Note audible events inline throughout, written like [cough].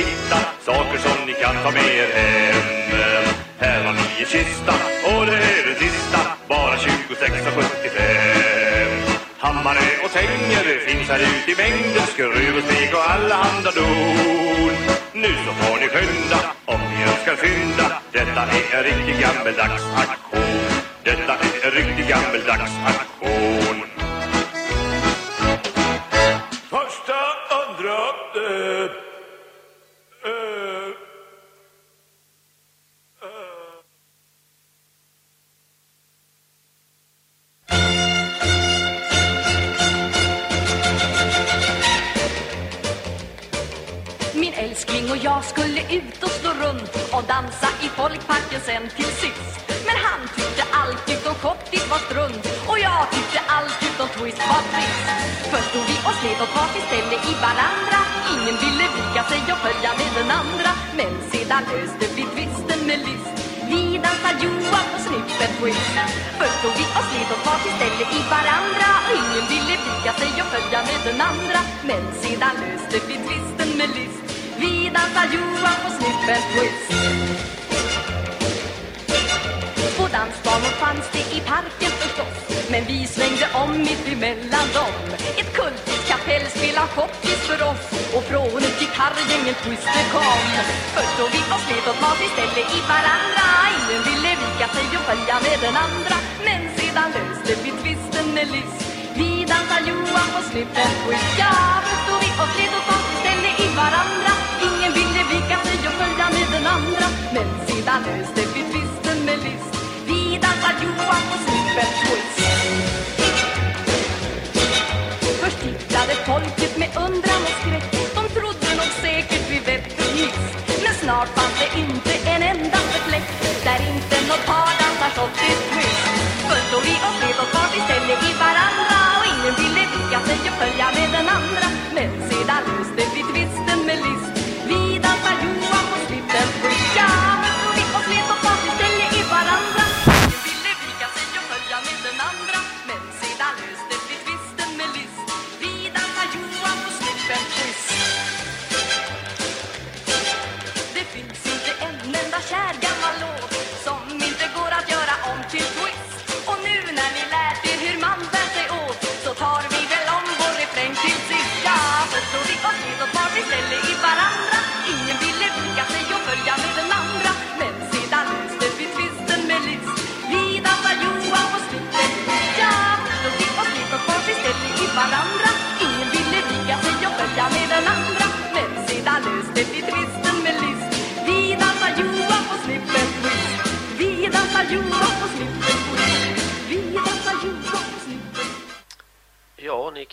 hitta saker som ni kan ta med er hem. Här har ni en kista och det är den sista Bara 26,75 Hammare och tänger finns här ute i mängden Skruv och stek och alla andra don Nu så får ni skynda om ni önskar fynda Detta är en riktig gammeldags. Akt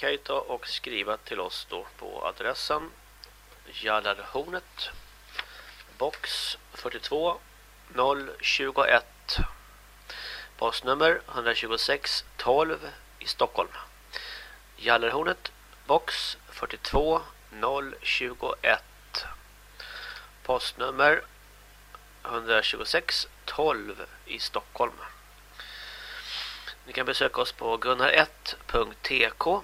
kan ju ta och skriva till oss då på adressen Jallarhornet box 42 021 postnummer 126 12 i Stockholm. Jallarhornet box 42 021 postnummer 126 12 i Stockholm. Ni kan besöka oss på gunnar1.tk.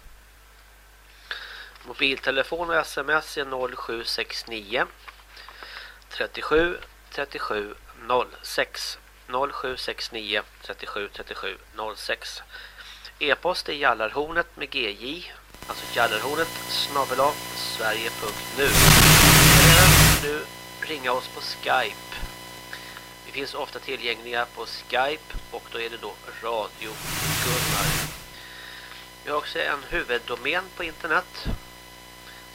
Mobiltelefon och sms är 0769 37 37 06 0769 37 37 06 E-post är jallarhornet med GJ alltså jallarhornet snabela sverige.nu nu. Ringa oss på Skype. Vi finns ofta tillgängliga på Skype och då är det då Radio Gunnar. Vi har också en huvuddomän på internet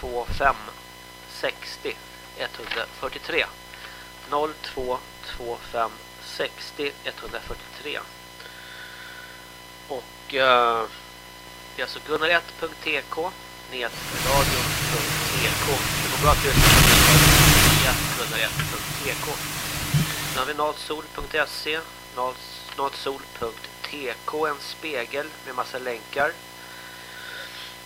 25 60 143 0225 60 143 och eh, det är alltså gunnar1.tk netradion.tk det går bra att lyssna på gunnar1.tk Sen har vi nalsol.se nalsol.tk en spegel med massa länkar.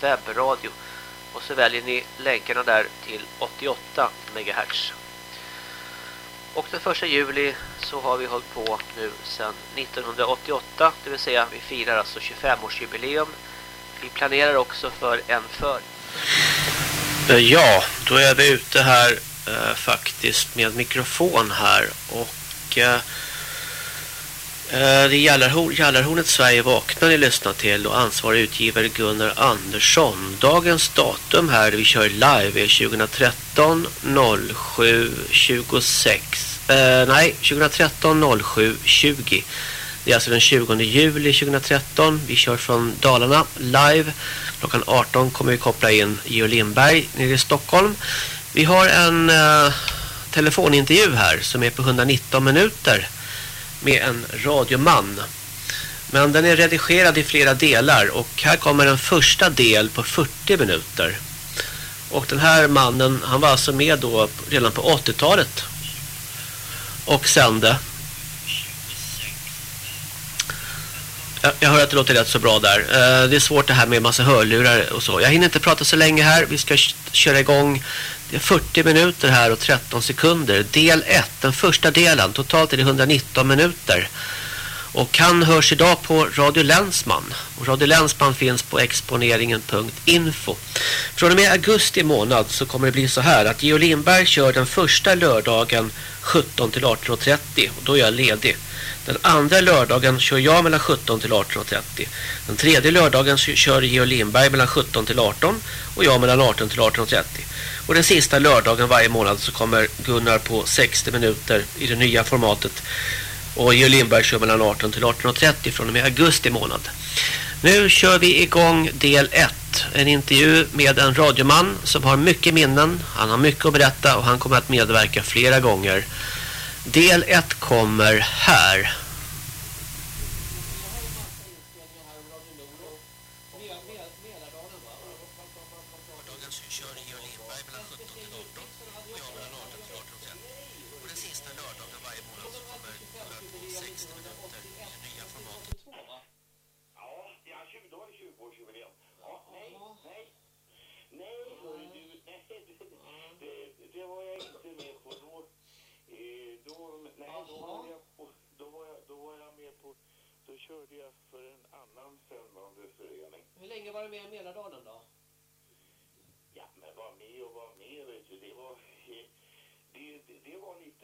webbradio och så väljer ni länkarna där till 88 MHz. Och den första juli så har vi hållit på nu sedan 1988, det vill säga vi firar alltså 25-årsjubileum. Vi planerar också för en för. Eh, ja, då är vi ute här eh, faktiskt med mikrofon här och Eh, Eh, det är Jallarhornet Sverige vaknar ni lyssnar till och ansvarig utgivare Gunnar Andersson. Dagens datum här vi kör live är 2013 07 26 eh, nej 2013 07 20. Det är alltså den 20 juli 2013. Vi kör från Dalarna live. Klockan 18 kommer vi koppla in Geo Lindberg nere i Stockholm. Vi har en eh, telefonintervju här som är på 119 minuter med en radioman. Men den är redigerad i flera delar och här kommer en första del på 40 minuter. Och den här mannen, han var alltså med då redan på 80-talet och sände. Jag hör att det låter rätt så bra där. Eh, det är svårt det här med massa hörlurar och så. Jag hinner inte prata så länge här. Vi ska köra igång det är 40 minuter här och 13 sekunder. Del 1, den första delen. Totalt är det 119 minuter. Och han hörs idag på Radio Länsman. Och Radio Länsman finns på exponeringen.info. Från och med augusti månad så kommer det bli så här att Geo Lindberg kör den första lördagen 17 till 18.30 och då är jag ledig. Den andra lördagen kör jag mellan 17 till 18.30. Den tredje lördagen kör Geo Lindberg mellan 17 till 18 och jag mellan 18 till 18.30. Och den sista lördagen varje månad så kommer Gunnar på 60 minuter i det nya formatet. Och Georg Lindberg kör mellan 18 till 18.30 från och med augusti månad. Nu kör vi igång del 1 en intervju med en radioman som har mycket minnen. Han har mycket att berätta och han kommer att medverka flera gånger. Del 1 kommer här.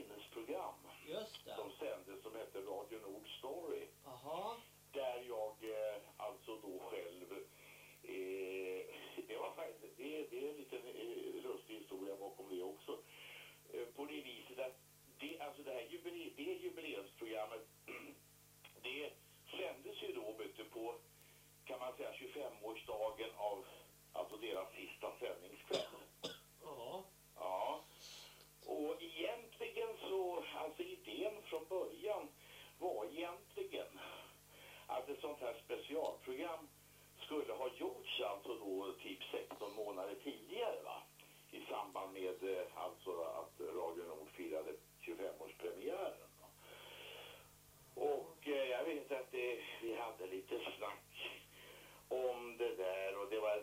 minnesprogram Just det. som sändes som hette Radio Nord Story. Aha. Där jag eh, alltså då själv... Eh, [laughs] det, var faktiskt, det, det är en liten eh, lustig historia bakom det också. Eh, på det viset att det, alltså det här jubileum, det jubileumsprogrammet [clears throat] det sändes ju då vet på kan man säga 25-årsdagen av alltså deras sista sändningskväll. Ja. Ja. Och i egentligen så, alltså idén från början var egentligen att ett sånt här specialprogram skulle ha gjorts alltså då typ 16 månader tidigare va? I samband med eh, alltså att Radio Nord firade 25-årspremiären. Och eh, jag vet att det, vi hade lite snack om det där och det var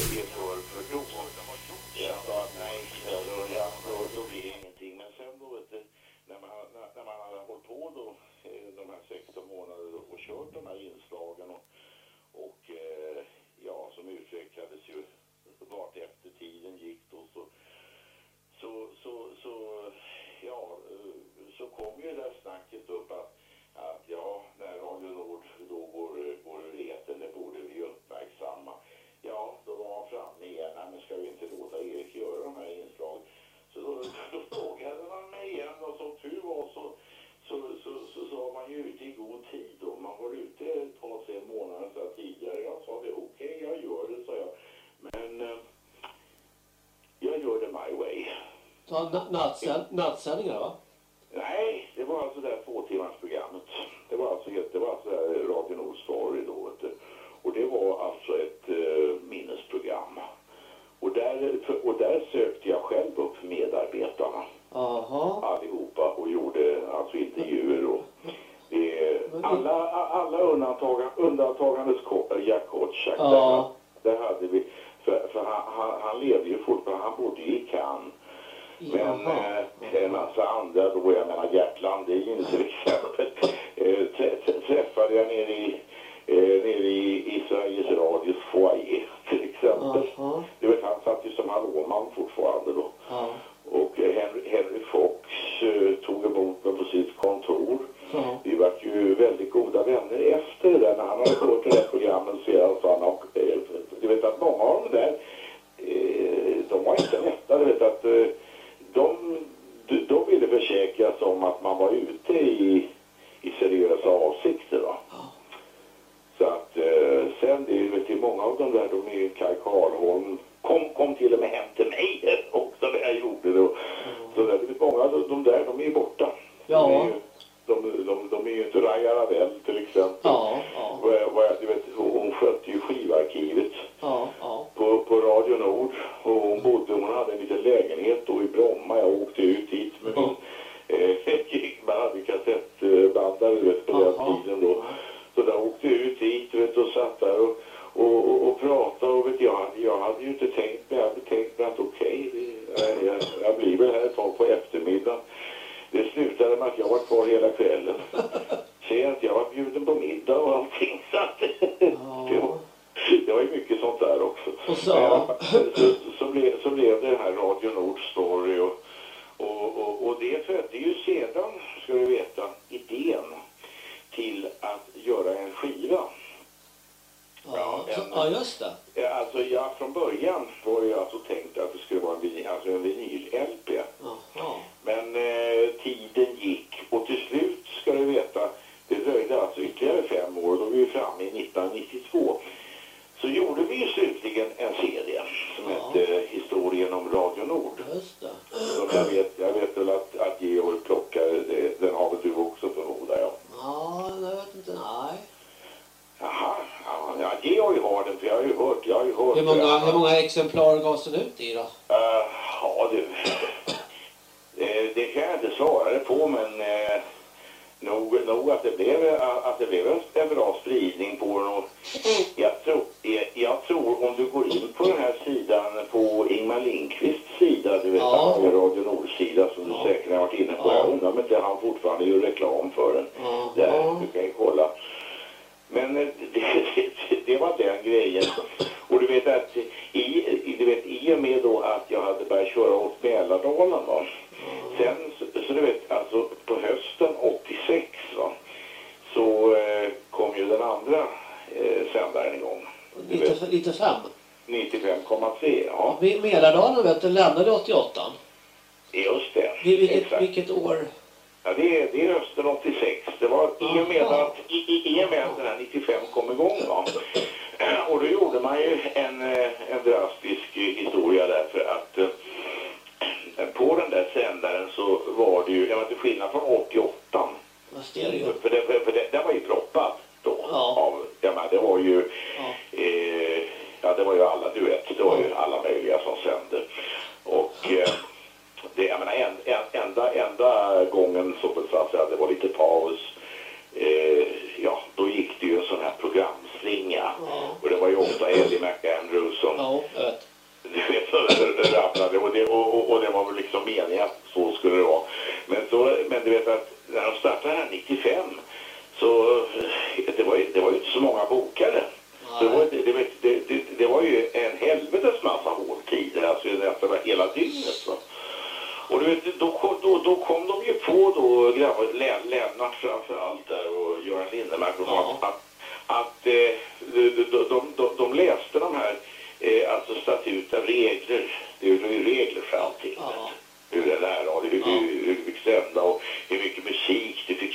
nattsändningar va? Ja, just det.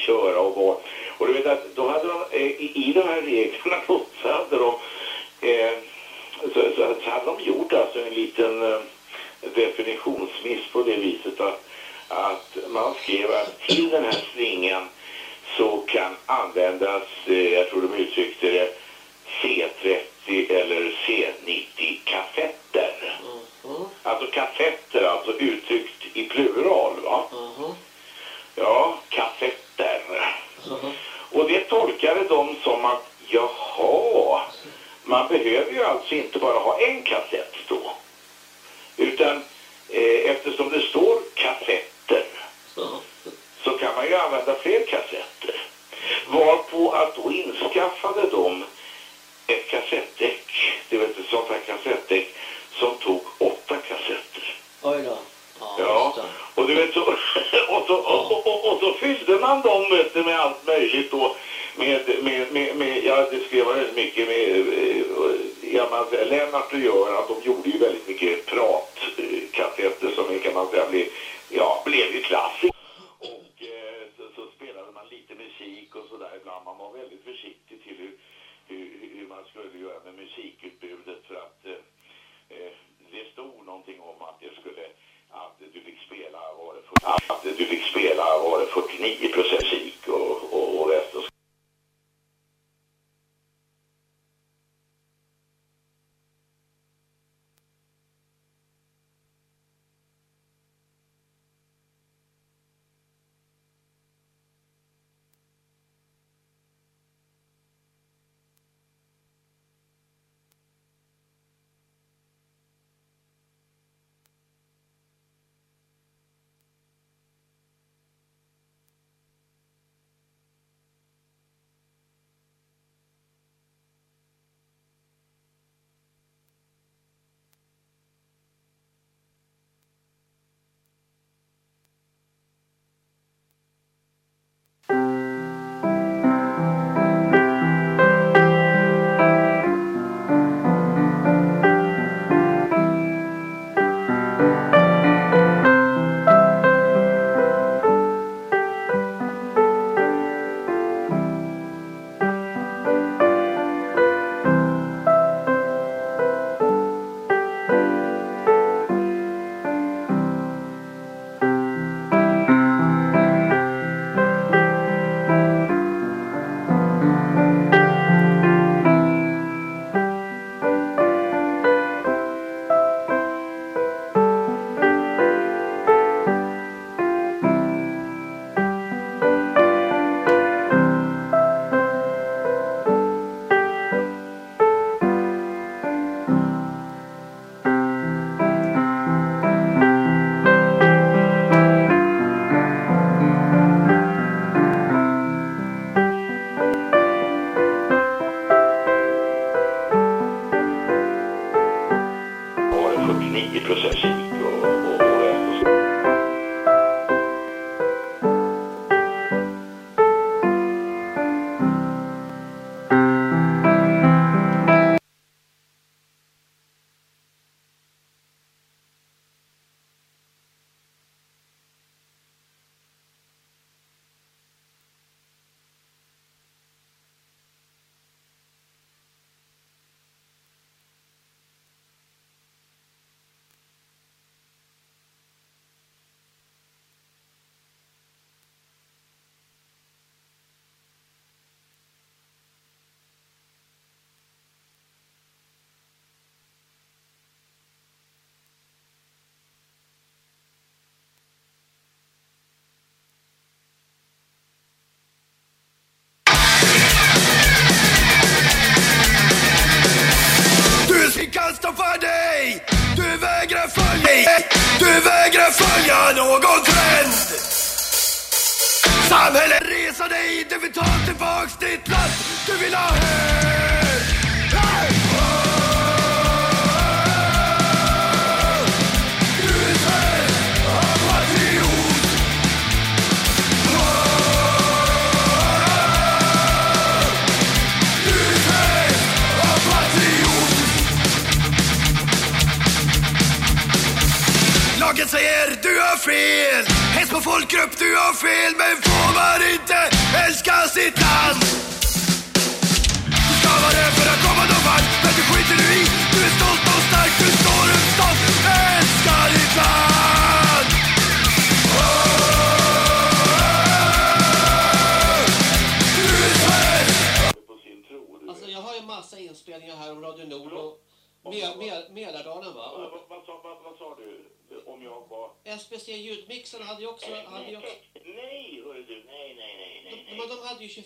köra och vara. Och du vet att då hade de, eh, i de här reglerna [laughs] då, så hade de eh, så, så, så hade de gjort alltså en liten eh, definitionsmiss på det viset att, att man skrev att till den här slingan så kan användas, eh, jag tror de uttryckte det, C30 eller C90-kassetter. Mm -hmm. Alltså kassetter, alltså uttryckt i plural va? Mm -hmm. Ja, kassetter. Mm. Och det tolkade de som att jaha, man behöver ju alltså inte bara ha en kassett då. Utan eh, eftersom det står kassetter mm. så kan man ju använda fler kassetter. Varpå att då inskaffade de ett kassettdäck, det var ett sånt här kassettdäck som tog åtta kassetter. Oj då. Ja, och du vet så, [laughs] och så, och, och, och så fyllde man dem du, med allt möjligt då. Med, med, med, med ja, det skrev jag väldigt mycket med, eh, ja, man, Lennart och Göran, de gjorde ju väldigt mycket pratkassetter som kan man säga blev, ja, blev ju klassiker. Och eh, så, så spelade man lite musik och sådär ibland. Man var väldigt försiktig till hur, hur, hur man skulle göra med musikutbudet för att eh, eh det stod någonting om att det skulle att du fick spela var det, 49 procent musik och, och, och resten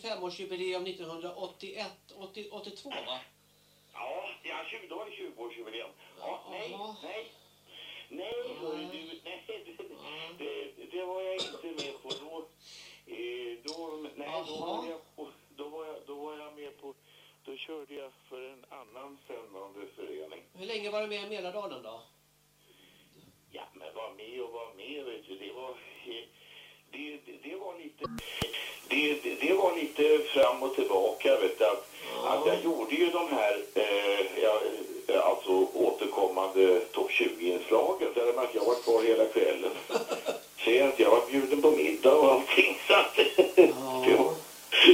25-årsjubileum 1981, 80, 82 va? Ja, ja 20, då var det 20-årsjubileum. Ja, nej, nej. Nej, hörru du. Nej, det, det, det var jag inte med på. Då, eh, då, nej, då var, jag på, då, var jag, då var jag med på... Då körde jag för en annan sändande förening. Hur länge var du med i Mälardalen då? Ja, men var med och var med, vet du. Det var... eh, Det, det, var lite... Det, det, var lite fram och tillbaka, vet du. Att, att jag gjorde ju de här, eh, jag, alltså återkommande topp 20-inslagen. Där man att jag var kvar hela kvällen. [laughs] Sent, jag var bjuden på middag och allting. Så att, [laughs] det, var,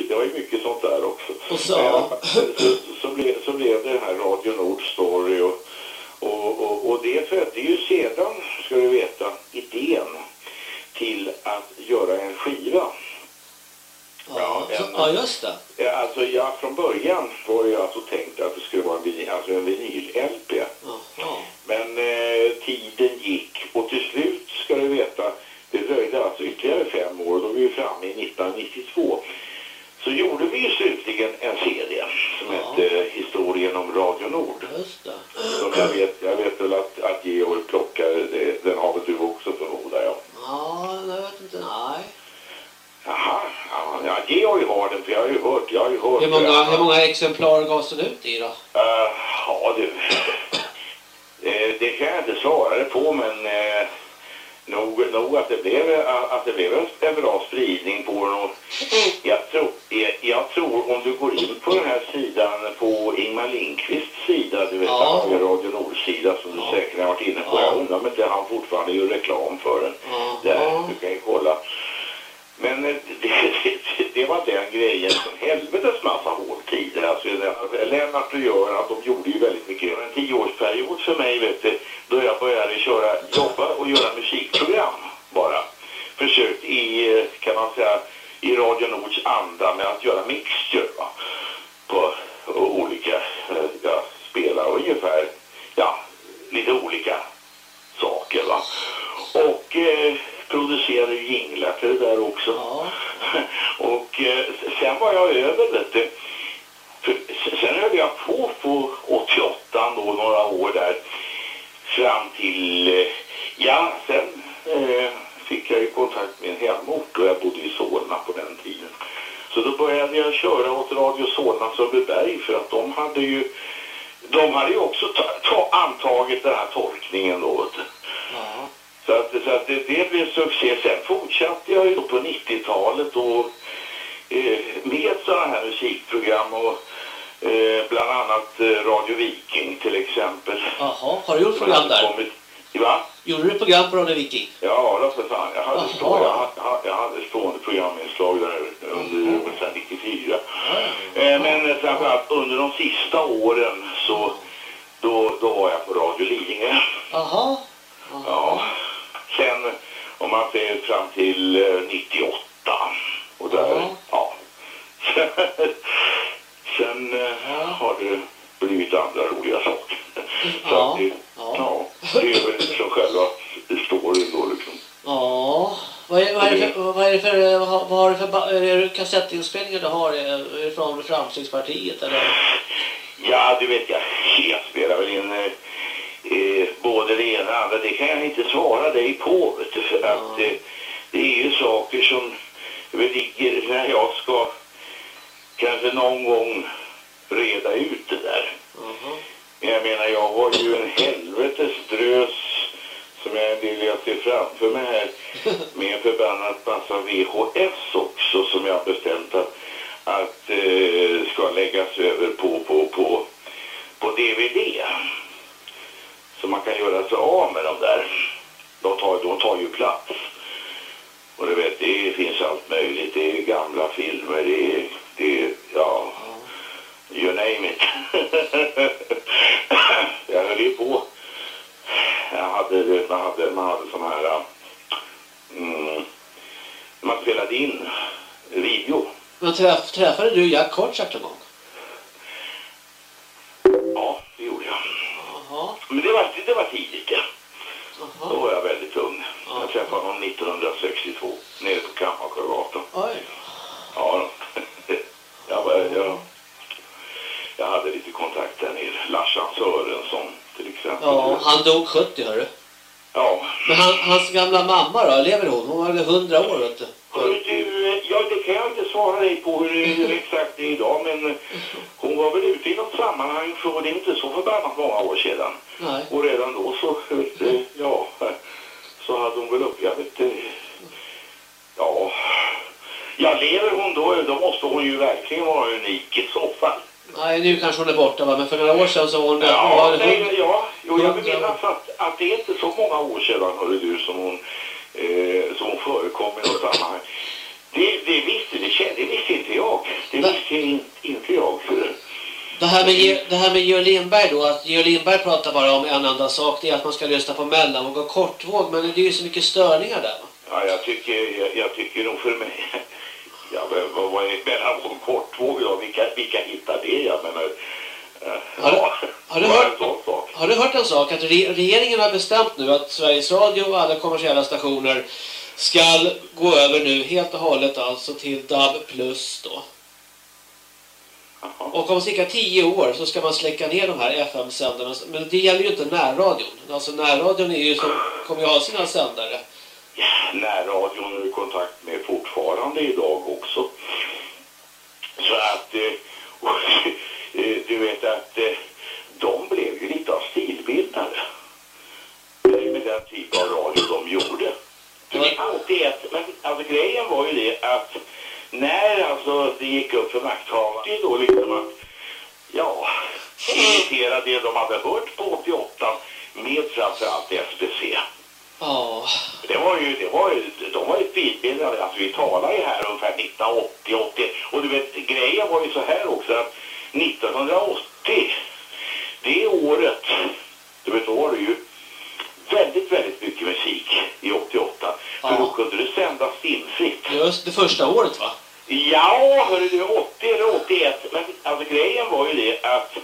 det var ju mycket sånt där också. Och så- Men, så, så, blev, så blev det den här Radio Nord Story och, och, och, och det födde ju sedan, ska du veta, idén till att göra en skiva. Ja, så, en- ja just det. Ja, Alltså jag, från början var det ju alltså tänkt att det skulle vara en, vinyl, alltså en vinyl-LP. Jaha. Men eh, tiden gick och till slut ska du veta, det dröjde alltså ytterligare fem år, då är vi framme i 1992. Så gjorde vi ju slutligen en CD som Ja. hette Historien om Radio Nord. Just det. Som jag vet, jag vet väl att, att Georg plockar, det, den har väl du också förmodar jag. Ja, jag vet inte. Nej. Jaha, ja, Georg har den för jag har ju hört, jag har ju hört Hur många, det. hur många exemplar gavs den ut i då? Eh, ja du, Eh, det kan jag inte svara på men eh, nog, nog att det blev, att det blev en, bra spridning på den och jag tror, jag, jag tror om du går in på den här sidan på Ingmar Lindqvists sida, du vet Ja. han Radio Nord-sida som du säkert har varit inne på. Ja. Jag undrar om inte han fortfarande gör reklam för den. Ja. Där, du kan ju kolla. Men eh, [laughs] det, det, det var den grejen som helvetes massa håltider. Alltså, Lennart och Göran, de gjorde ju väldigt mycket. En tioårsperiod för mig, vet du, då jag började köra, jobba och göra musikprogram bara. Försökt i, eh, kan man säga, i Radio Nords anda med att göra mixture va? på olika, eh, ja, spela ungefär, ja, lite olika saker va. Och eh, producerade ju jinglar till det där också. Ja. [laughs] Och eh, sen var jag över vet du. För, sen höll jag på på 88 då, några år där. Fram till, eh, ja sen eh, fick jag ju kontakt med en hemort och jag bodde i Solna på den tiden. Så då började jag köra åt Radio Solna Sundbyberg för att de hade ju de hade ju också ta, ta, antagit den här tolkningen då. Så att, så att det, det blev succé. Sen fortsatte jag ju på 90-talet och eh, med sådana här musikprogram och eh, bland annat eh, Radio Viking till exempel. Jaha, har du gjort program där? Kommit, va? Gjorde du program på Radio Viking? Ja, då för fan. Jag hade, stå, jag, hade, jag hade stående programinslag där under ungefär 94. Eh, men framförallt under de sista åren så då, då var jag på Radio Lidingö. Jaha. Ja. Sen om man ser fram till eh, 98 och där, ja. [laughs] Sen eh, har det blivit andra roliga saker. Så Ja, det, ja. det är väl liksom själva storyn då liksom. Ja. Vad är, vad är det för, vad är det för, vad har, du för är det kassettinspelningar du har? Det från Framstegspartiet eller? Ja, du vet jag, jag spelar väl in... eh, både det ena och det andra. Det kan jag inte svara dig på. Du, för att eh, det är ju saker som ligger när jag ska kanske någon gång reda ut det där. Men jag menar, jag har ju en helvetes drös som jag vill jag ser framför mig här [laughs] med en förbannat massa VHS också som jag bestämt att, att eh, ska läggas över på, på, på, på DVD. Så man kan göra sig av med dem där. De tar, de tar ju plats. Och du vet, det finns allt möjligt. Det är gamla filmer, det är, det är ja, you name it. [laughs] jag höll ju på. Jag hade, man hade, man hade sån här, mm, man spelade in video. Men träff, träffade du Jack Kortsak någon gång? Ja, det gjorde jag. Jaha. Men det var, det var tidigt, ja. Då var jag väldigt ung. Jag träffade honom 1962 nere på Kammarsjögatan. Oj. Ja, [laughs] jag, var, jag, jag hade lite kontakt där nere. Larsan Sörensson till exempel. Ja, han dog 70 hörru. ja. Men han, hans gamla mamma då, lever hon? Hon var väl 100 år vet du. Du, ja det kan jag inte svara dig på hur [laughs] det är exakt idag men hon var väl ute i något sammanhang för det är inte så förbannat många år sedan. Nej. Och redan då så, ja, så hade hon väl upp, vet inte, ja, ja lever hon då, då måste hon ju verkligen vara unik i så fall. Nej, nu kanske hon är borta va, men för några år sedan så var hon Ja, var nej, ja, jo, jag minnas att, att det är inte så många år sedan, hörru du, som hon, eh, som hon förekom i något sammanhang. Det, det visste, det, kände, det visste inte jag. Det Va? visste in, inte jag. För, Det här med, Ge- det här med Georg Lindberg då, att Georg Lindberg pratar bara om en enda sak, det är att man ska lyssna på mellanvåg och kortvåg, men det är ju så mycket störningar där ja, jag tycker, jag, jag tycker nog för mig, [laughs] ja, vad, vad är mellanvåg och kortvåg då? Vilka, vilka hittar det? Jag menar, ja, har du hört-. Har du hört en sak? Att re regeringen har bestämt nu att Sveriges Radio och alla kommersiella stationer ska gå över nu helt och hållet alltså till DAB plus då. Och om cirka 10 år så ska man släcka ner de här FM-sändarna. Men det gäller ju inte närradion. Alltså närradion är ju som, kommer ju ha sina sändare. närradion är i kontakt med fortfarande idag också. Så att, eh, [laughs] eh, du vet att eh, de blev ju lite av stilbildare. Med den typ av radio de gjorde. För det är 81, men alltså grejen var ju det att när alltså det gick upp för makthavarna, det är då liksom att, ja, imitera det de hade hört på 88 med framförallt SBC. Ja, Det var ju, det var ju, de var ju stilbildade, alltså vi talar ju här ungefär 1980, 80, och du vet, grejen var ju så här också att 1980, det året, du vet, då var det ju väldigt, väldigt mycket musik i 88, för Ja. då kunde du sända stimfritt. just det första året va? Ja, hörru du, 80 eller 81. Men alltså grejen var ju det att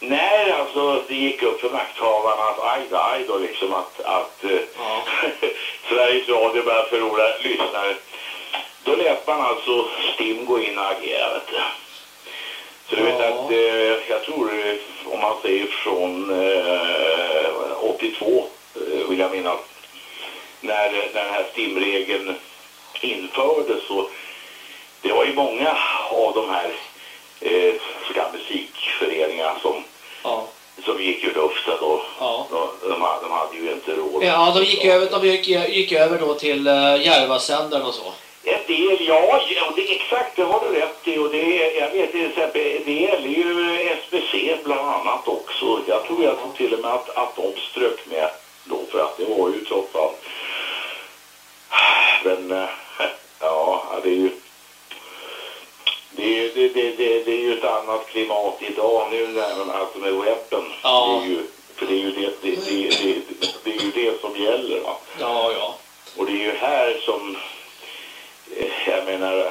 när alltså det gick upp för makthavarna att aj då, aj då liksom att, att eh, Ja. [laughs] Sveriges Radio började förlora lyssnare. Då lät man alltså STIM gå in och agera, vet du. Så du vet Ja. att, eh, jag tror eh, om man säger från eh, 82 eh, vill jag minnas, när, när den här STIM-regeln infördes så det var ju många av de här eh, ska musikföreningarna som, Ja. som gick ur luften då. Ja. De, de, hade, de hade ju inte råd. Ja, de gick över, de gick, gick över då till uh, Järvasändaren och så. En del, ja, ja det, exakt det har du rätt i. Och det, jag vet till exempel, det gäller ju SBC bland annat också. Jag tror jag tror till och med att, att de strök med då för att det var ju trots allt. [sighs] Men eh, [laughs] ja, det är ju det, är- det, det, det, det är ju ett annat klimat idag nu när man alltså med webben. Ja. Det är ju, för det är ju det, det, det, det, det är ju det som gäller va. Ja, ja. Och det är ju här som, eh, jag menar,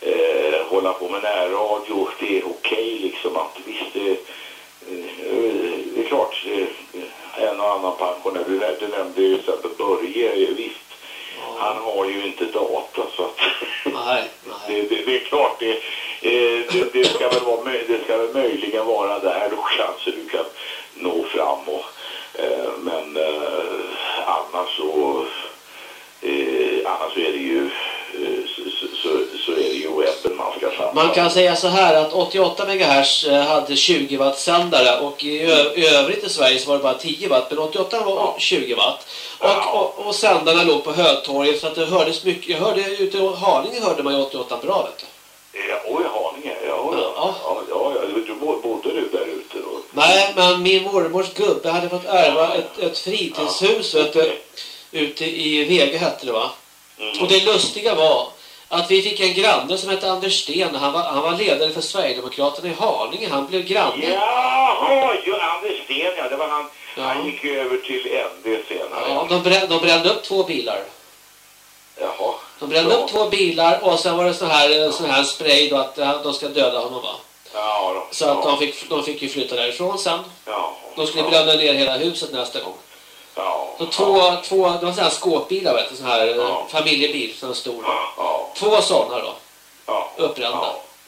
eh, hålla på med närradio, det är okej liksom att visst, det, eh, det är klart, eh, en och annan pensionär, du nämnde ju till exempel Börje, visst, han har ju inte data så att nej, [laughs] nej. Det, det, det, är klart det, eh, det, det, ska väl vara, det ska väl möjligen vara där då kanske du kan nå fram och, men annars så annars så är det ju man kan säga så här att 88 MHz eh, hade 20 watt sändare och i, i övrigt i Sverige så var det bara 10 watt men 88 var 20 watt. Och, och, och sändarna låg på Hötorget så att det hördes mycket. Jag hörde ute i Haninge hörde man ju 88 bra vet du. Ja, oj, Haninge. Ja, ja. Ja. ja, ja, ja. Du bodde du där ute då? Nej, men min mormors gubbe hade fått ärva ett, ett fritidshus vet du, ute i Vega hette det va? Mm. Och det lustiga var att vi fick en granne som hette Anders Sten. Han var, han var ledare för Sverigedemokraterna i Haninge. Han blev granne. Jaha, ju Anders Sten, ja. Det var han. Ja. Han gick ju över till ND senare. Ja, de, brände, de brände upp två bilar. Jaha. De brände Ja. upp två bilar och sen var det sån här, sån här spray då att eh, de ska döda honom va? Ja, då. Så att ja. de fick, de fick ju flytta därifrån sen. Ja. De skulle ja. bränna ner hela huset nästa gång. Ja. Så två, två, det var såna här skåpbilar vet du, sån här Ja. ja. familjebil, sån stor. Ja. Två sådana då, Ja. uppbrända.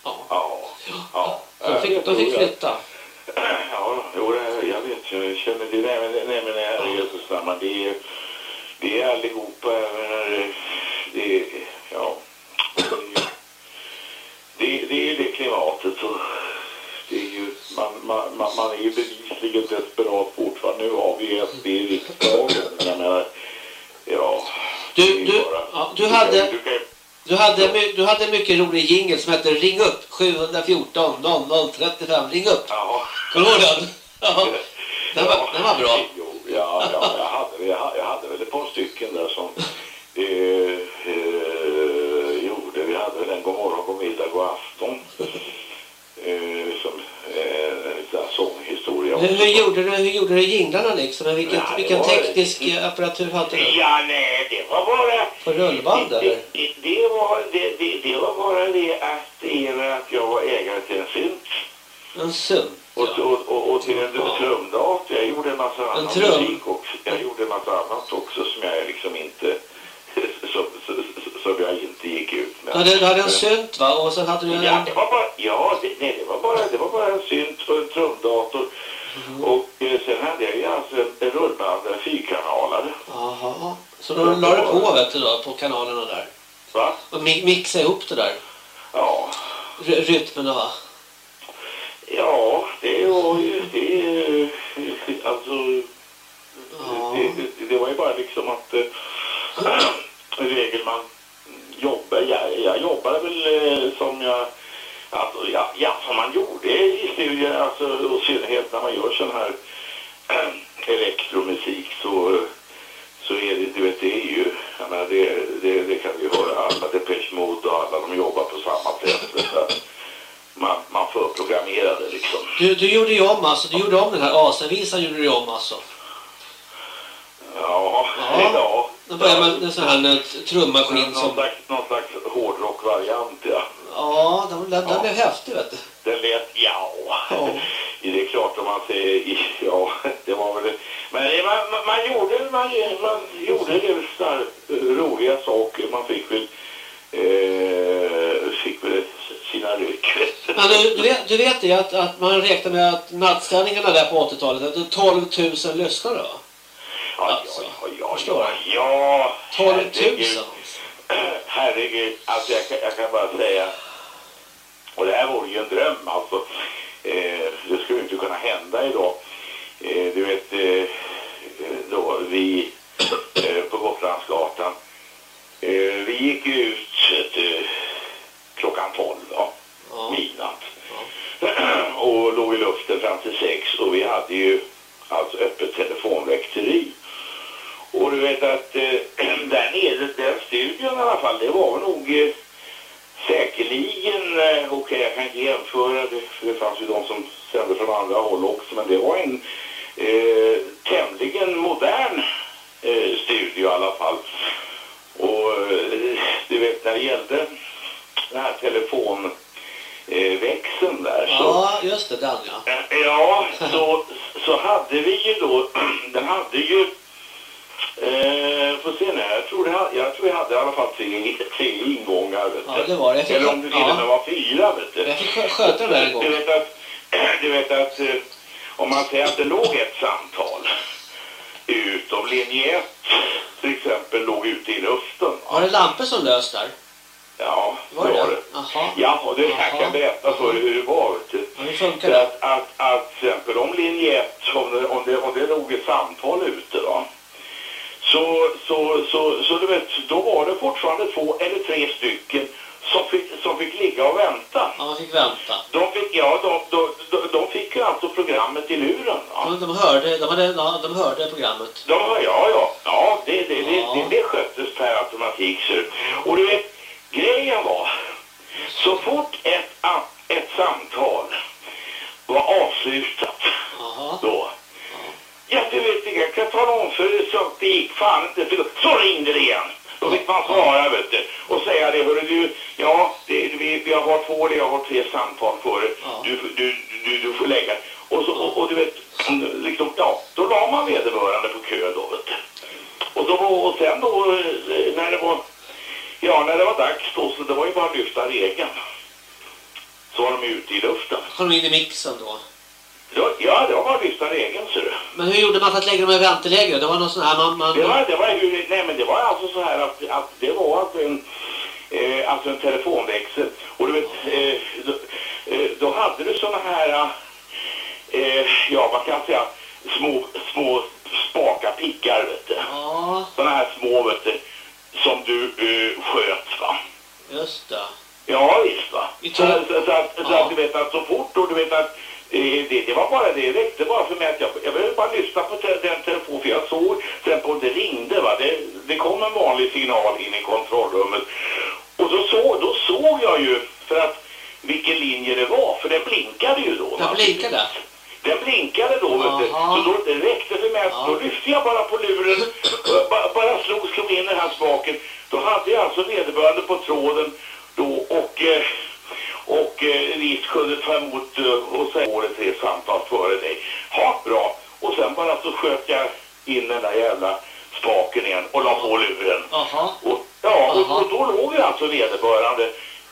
Ja. Ja. Ja. Ja. De fick, de fick flytta. Ja, jo, jag vet. Jag känner det. Nej, men, nej, men det här är ju så samma. Det är, det är allihopa. Jag menar, det är, ja. Det är, det är ju det klimatet. Så det är ju, man, man, man, man är ju bevisligen desperat fortfarande. Nu har vi SD i riksdagen. Jag menar, ja. Du, du, bara- ja, du hade- Du hade, du hade en mycket rolig jingle som hette Ring upp 714 00 35. Ring upp. ja. Kommer du ihåg den? Ja. Den var, den var bra. Jo, ja, ja jag, hade, jag, hade, jag hade väl ett par stycken där som eh, gjorde. Vi hade väl en god morgon, god middag, god afton. Eh, som eh, en sån här sånghistoria. Hur, gjorde du, hur gjorde du jinglarna liksom? Men Vilken, Ja, det vilken var- teknisk eh, apparatur hade du? Ja, nej, det var bara... På rullband det, eller? det, det, var, det, det, det var bara det att, det att jag var ägare till en synt. En synt? Och, Ja. och, och, och till en Ja. trumdator. Jag gjorde en massa annan trum. musik också. Jag gjorde en massa annat också som jag liksom inte... [laughs] Som, som, som jag inte gick ut med. Hade, du hade en synt va? Och sen hade du en... Ja, det var bara, ja det, nej, det var bara, det var bara en synt och en trumdator. Mhm. Och eh, hade jag ju alltså en, en fyrkanalare. Jaha. Så då la du på vet du då, på kanalerna där. Va? Och mi mixa ihop det där. Ja. R rytmerna va? Ja, det var ju... Det, alltså... Ja. Det, det, det var ju bara liksom att äh, i regel man jobbar, jag, jag jobbade väl eh, som jag, alltså, ja, ja, som man gjorde i studier, alltså, och i synnerhet när man gör sån här äh, elektromusik så, så är det, du vet, det är ju, jag menar, det, det, det kan vi ju höra, alla Depeche Mode och alla de jobbar på samma sätt. vet du. Man, man förprogrammerade liksom. Du, du gjorde ju om alltså, du gjorde om den här AC-visan gjorde du om alltså. Ja, Ja. ja. Då började man med en sån här trummaskin Någon som... slags, någon slags hårdrockvariant, ja. Ja, den, den, Ja. blev häftig vet du. Den lät, ja. Ja. [laughs] Det är klart om man säger, ja, [laughs] det var väl. Men man, man, gjorde, man, man gjorde det så här, eh, roliga saker. Man fick väl, eh, fick väl sina ryck. vet du. Men du, vet, ju att, att man räknar med att nattsändningarna där på 80-talet, att det är 12 000 lyssnare va? Ja, Alltså, ja, ja, ja, ja. 12 000 [clears throat] herregud. alltså. Jag kan, jag kan bara säga, och det här vore ju en dröm alltså. Eh, det skulle inte kunna hända idag. Eh, du vet, eh, då vi eh, på Gotlandsgatan, eh, vi gick ut vet du, klockan 12 va? Ja. midnatt. [clears throat] och låg i luften fram till sex och vi hade ju alltså öppet telefonväkteri. Och du vet att eh, [clears throat] där nere, den studion i alla fall, det var nog eh, säkerligen, eh, okej jag kan inte jämföra det, för det fanns ju de som sände från andra håll också, men det var en eh, tämligen modern eh, studio i alla fall. Och eh, du vet när det gällde den här telefonväxeln där så Ja, just det, den ja. Eh, Ja, så, [laughs] så hade vi ju då, [clears throat] den hade ju, eh, får se nu, jag tror, det, jag tror jag hade i alla fall tre, tre ingångar. Vet Ja, du. det var det. Fick- Eller om det till och med ja. var fyra, vet du. Jag fick skö- sköta den där en gång. Du vet att, [clears throat] du vet att eh, om man säger att det låg ett samtal ut, om linje 1 till exempel låg ute i luften. va? Var det lampor som lös där? Ja, Var det? det var det. Ja, det jag Jaha. kan berätta för dig hur det var. Ja, hur funkar det? att, att, att till exempel om linje 1, om det, om det, om det låg ett samtal ute va. Så, så, så, så du vet, då var det fortfarande två eller tre stycken som fick, som fick ligga och vänta. Ja, man fick vänta. De fick, ja, de, de, de, de fick ju alltså programmet i luren. Va? De, de, hörde, de, hade, ja, de hörde programmet. De, ja, ja, ja, det, det, det, Ja. det, det sköttes per automatik. Så. Och du vet, grejen var, så fort ett, ett samtal var avslutat Jaha. då, ja du vet, jag kan tala om för dig så att det gick fan inte, för så ringde det igen. Då fick man svara, vet du, och säga det, hörru du, ja, det, vi, vi har varit två eller jag har tre samtal för dig. Du, du, du, du får lägga. Och, så, och, och du vet, liksom, ja, då la man vederbörande på kö då, vet du. Och, då, och sen då, eh, när det var, ja, när det var dags då, så det var ju bara att lyfta regeln. Så var de ute i luften. Kom de in i mixen då. Då, ja, det var bara att lyfta regeln, ser du. Men hur gjorde man för att lägga dem i vänteläge? Det var någon sån här man... man Det var, det var nej men det var alltså så här att, att det var alltså en, eh, alltså en telefonväxel. Och du vet, eh, då, eh, då hade du såna här, eh, ja vad kan jag säga, små, små spaka pickar vet du. Ja, Såna här små vet du, som du eh, sköt va. just det. Ja visst va. I Så, så, så, att, så att du vet att så fort och du vet att eh, det, det var bara det, det räckte bara för mig att jag, jag behövde bara lyssna på te, den telefonen för jag såg sen på det ringde va. Det, det kom en vanlig signal in i kontrollrummet. Och då, så, då såg jag ju för att vilken linje det var för den blinkade ju då. Va. blinkade? Den blinkade då vet du. Aha. Så då det räckte för mig att då lyfte jag bara på luren och bara, bara slog, slog in den här spaken. Då hade jag alltså vederbörande på tråden då och eh, och eh, visst kunde ta emot eh, och säga året tre samtal före dig. Ha, bra. Och sen bara så sköt jag in den där jävla spaken igen och la på luren. Jaha. Och, ja, och, Aha. och då låg alltså vederbörande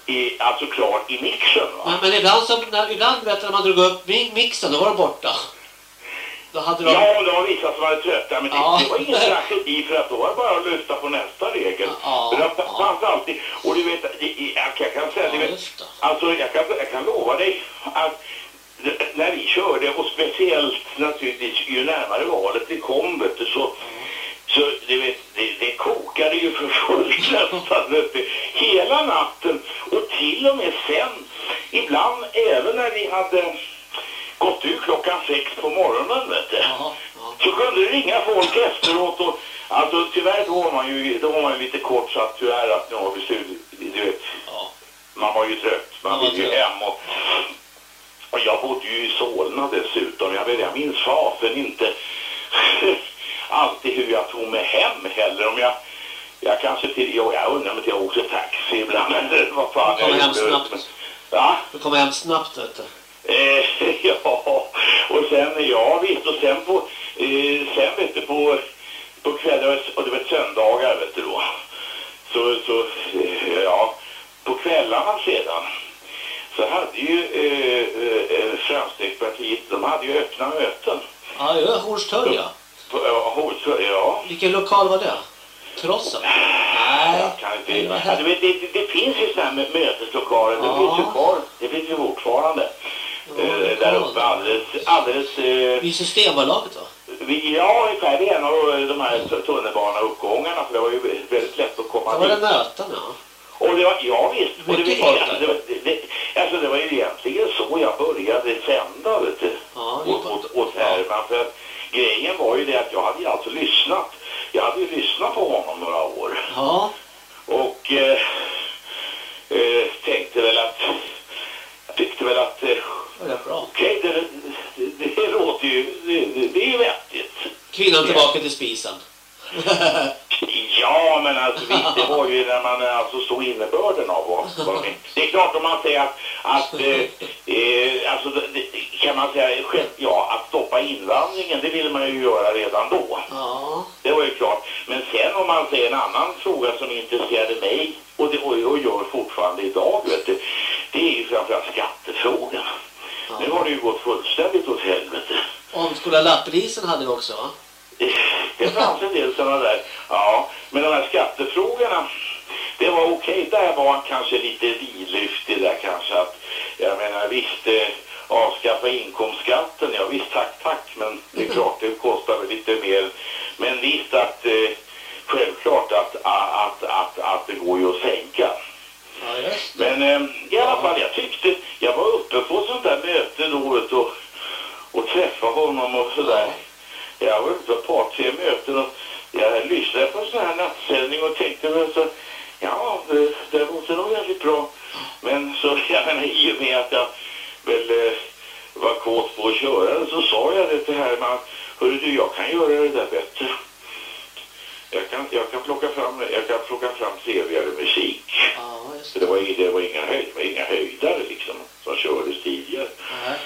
i, alltså klar i mixen va. Men, men ibland, så, när, ibland vet när man drog upp mi- mixen, då var de borta. Då hade de... Ja, det var vissa som var trötta, men det, Ja. det var ingen tragedi för att då var det bara att lyfta på nästa regel. Ja, För det ja. fanns alltid, och du vet, det- jag, kan säga, Ja, vet, det. alltså jag kan, jag kan lova dig att det- när vi körde, och speciellt naturligtvis ju närmare valet vi kom, vet du, så så du vet, det, det kokade ju för fullt [laughs] nästan, du, hela natten och till och med sen, ibland även när vi hade gått ut klockan sex på morgonen, vet du. Jaha, ja. Så kunde det ringa folk efteråt och alltså tyvärr då var man ju, då var man ju lite kort så att tyvärr att nu har vi slut, du vet, ja. man var ju trött, man vill ju hem och, och jag bodde ju i Solna dessutom, jag vet jag minns fasen inte [laughs] alltid hur jag tog mig hem heller om jag jag kanske till, jo, jag undrar om jag åkte taxi ibland [laughs] eller vad fan Du kom jag hem gjorde. snabbt. Va? Du kom hem snabbt, vet du. Eh, [laughs] ja, och sen, ja visst, och sen på, eh, sen vet du, på, på kvällar, och det var söndagar vet du då, så, så, eh, ja, på kvällarna sedan, så hade ju eh, eh, Framstegspartiet, de hade ju öppna möten. Ja, ja Hornstull, ja. På, ja, ja. Vilken lokal var det? Trossen? Nej. Jag kan inte, det ja, här. vet, det, det, det finns ju sådana här mö- möteslokaler, det Ja. finns ju kvar, det finns ju fortfarande. Ja, eh, det där uppe alldeles, alldeles eh, Vid Systembolaget, va? Vi, ja, ungefär vid en av de här tunnelbanauppgångarna, för det var ju väldigt lätt att komma Då var det dit. möten, ja. Och det var, ja visst. Det, Mycket var- folk där. det, var- det, det, alltså det var ju egentligen så jag började sända, vet du. Ja, det åt, åt, åt Herman, för att grejen var ju det att jag hade ju alltså lyssnat. Jag hade ju lyssnat på honom några år. Ja, Och eh, eh, tänkte väl att, jag tyckte väl att eh, okej, det, det, det låter ju, det, det, det är ju vettigt. Kvinnan tillbaka till spisen. [laughs] Ja, men alltså visst, det var ju när man alltså såg innebörden av vad. Det är klart om man säger att, att eh, eh, alltså, det, kan man säga, själv, ja, att stoppa invandringen, det ville man ju göra redan då. Ja, Det var ju klart. Men sen om man säger en annan fråga som intresserade mig, och det och, och gör fortfarande idag, vet du, det är ju framförallt skattefrågan. Nu har det ju gått fullständigt åt helvete. omskola lappolisen hade vi också, va? Det fanns en del sådana där. Ja, men de här skattefrågorna, det var okej. Där var han kanske lite vidlyftig där kanske. Att, jag menar visst, eh, avskaffa inkomstskatten. Ja visst, tack, tack. Men det är klart, det kostar väl lite mer. Men visst att, eh, självklart att, att, att, att det går ju att sänka. Ja. Men eh, i alla fall, jag tyckte, jag var uppe på sånt där möte då och, och träffade honom och sådär. Jag var ute på ett par, tre möten och jag lyssnade på en sån här nattsändning och tänkte väl så, ja, det, det låter nog väldigt bra. Men så, [laughs] jag menar, i och med att jag väl eh, var kåt på att köra så sa jag det till Herman, hörru du, jag kan göra det där bättre. Jag kan, jag kan plocka fram, jag kan plocka fram trevligare musik. Ja, det. det var, det var inga, höjd, det var inga höjdare liksom som kördes tidigare. Nej.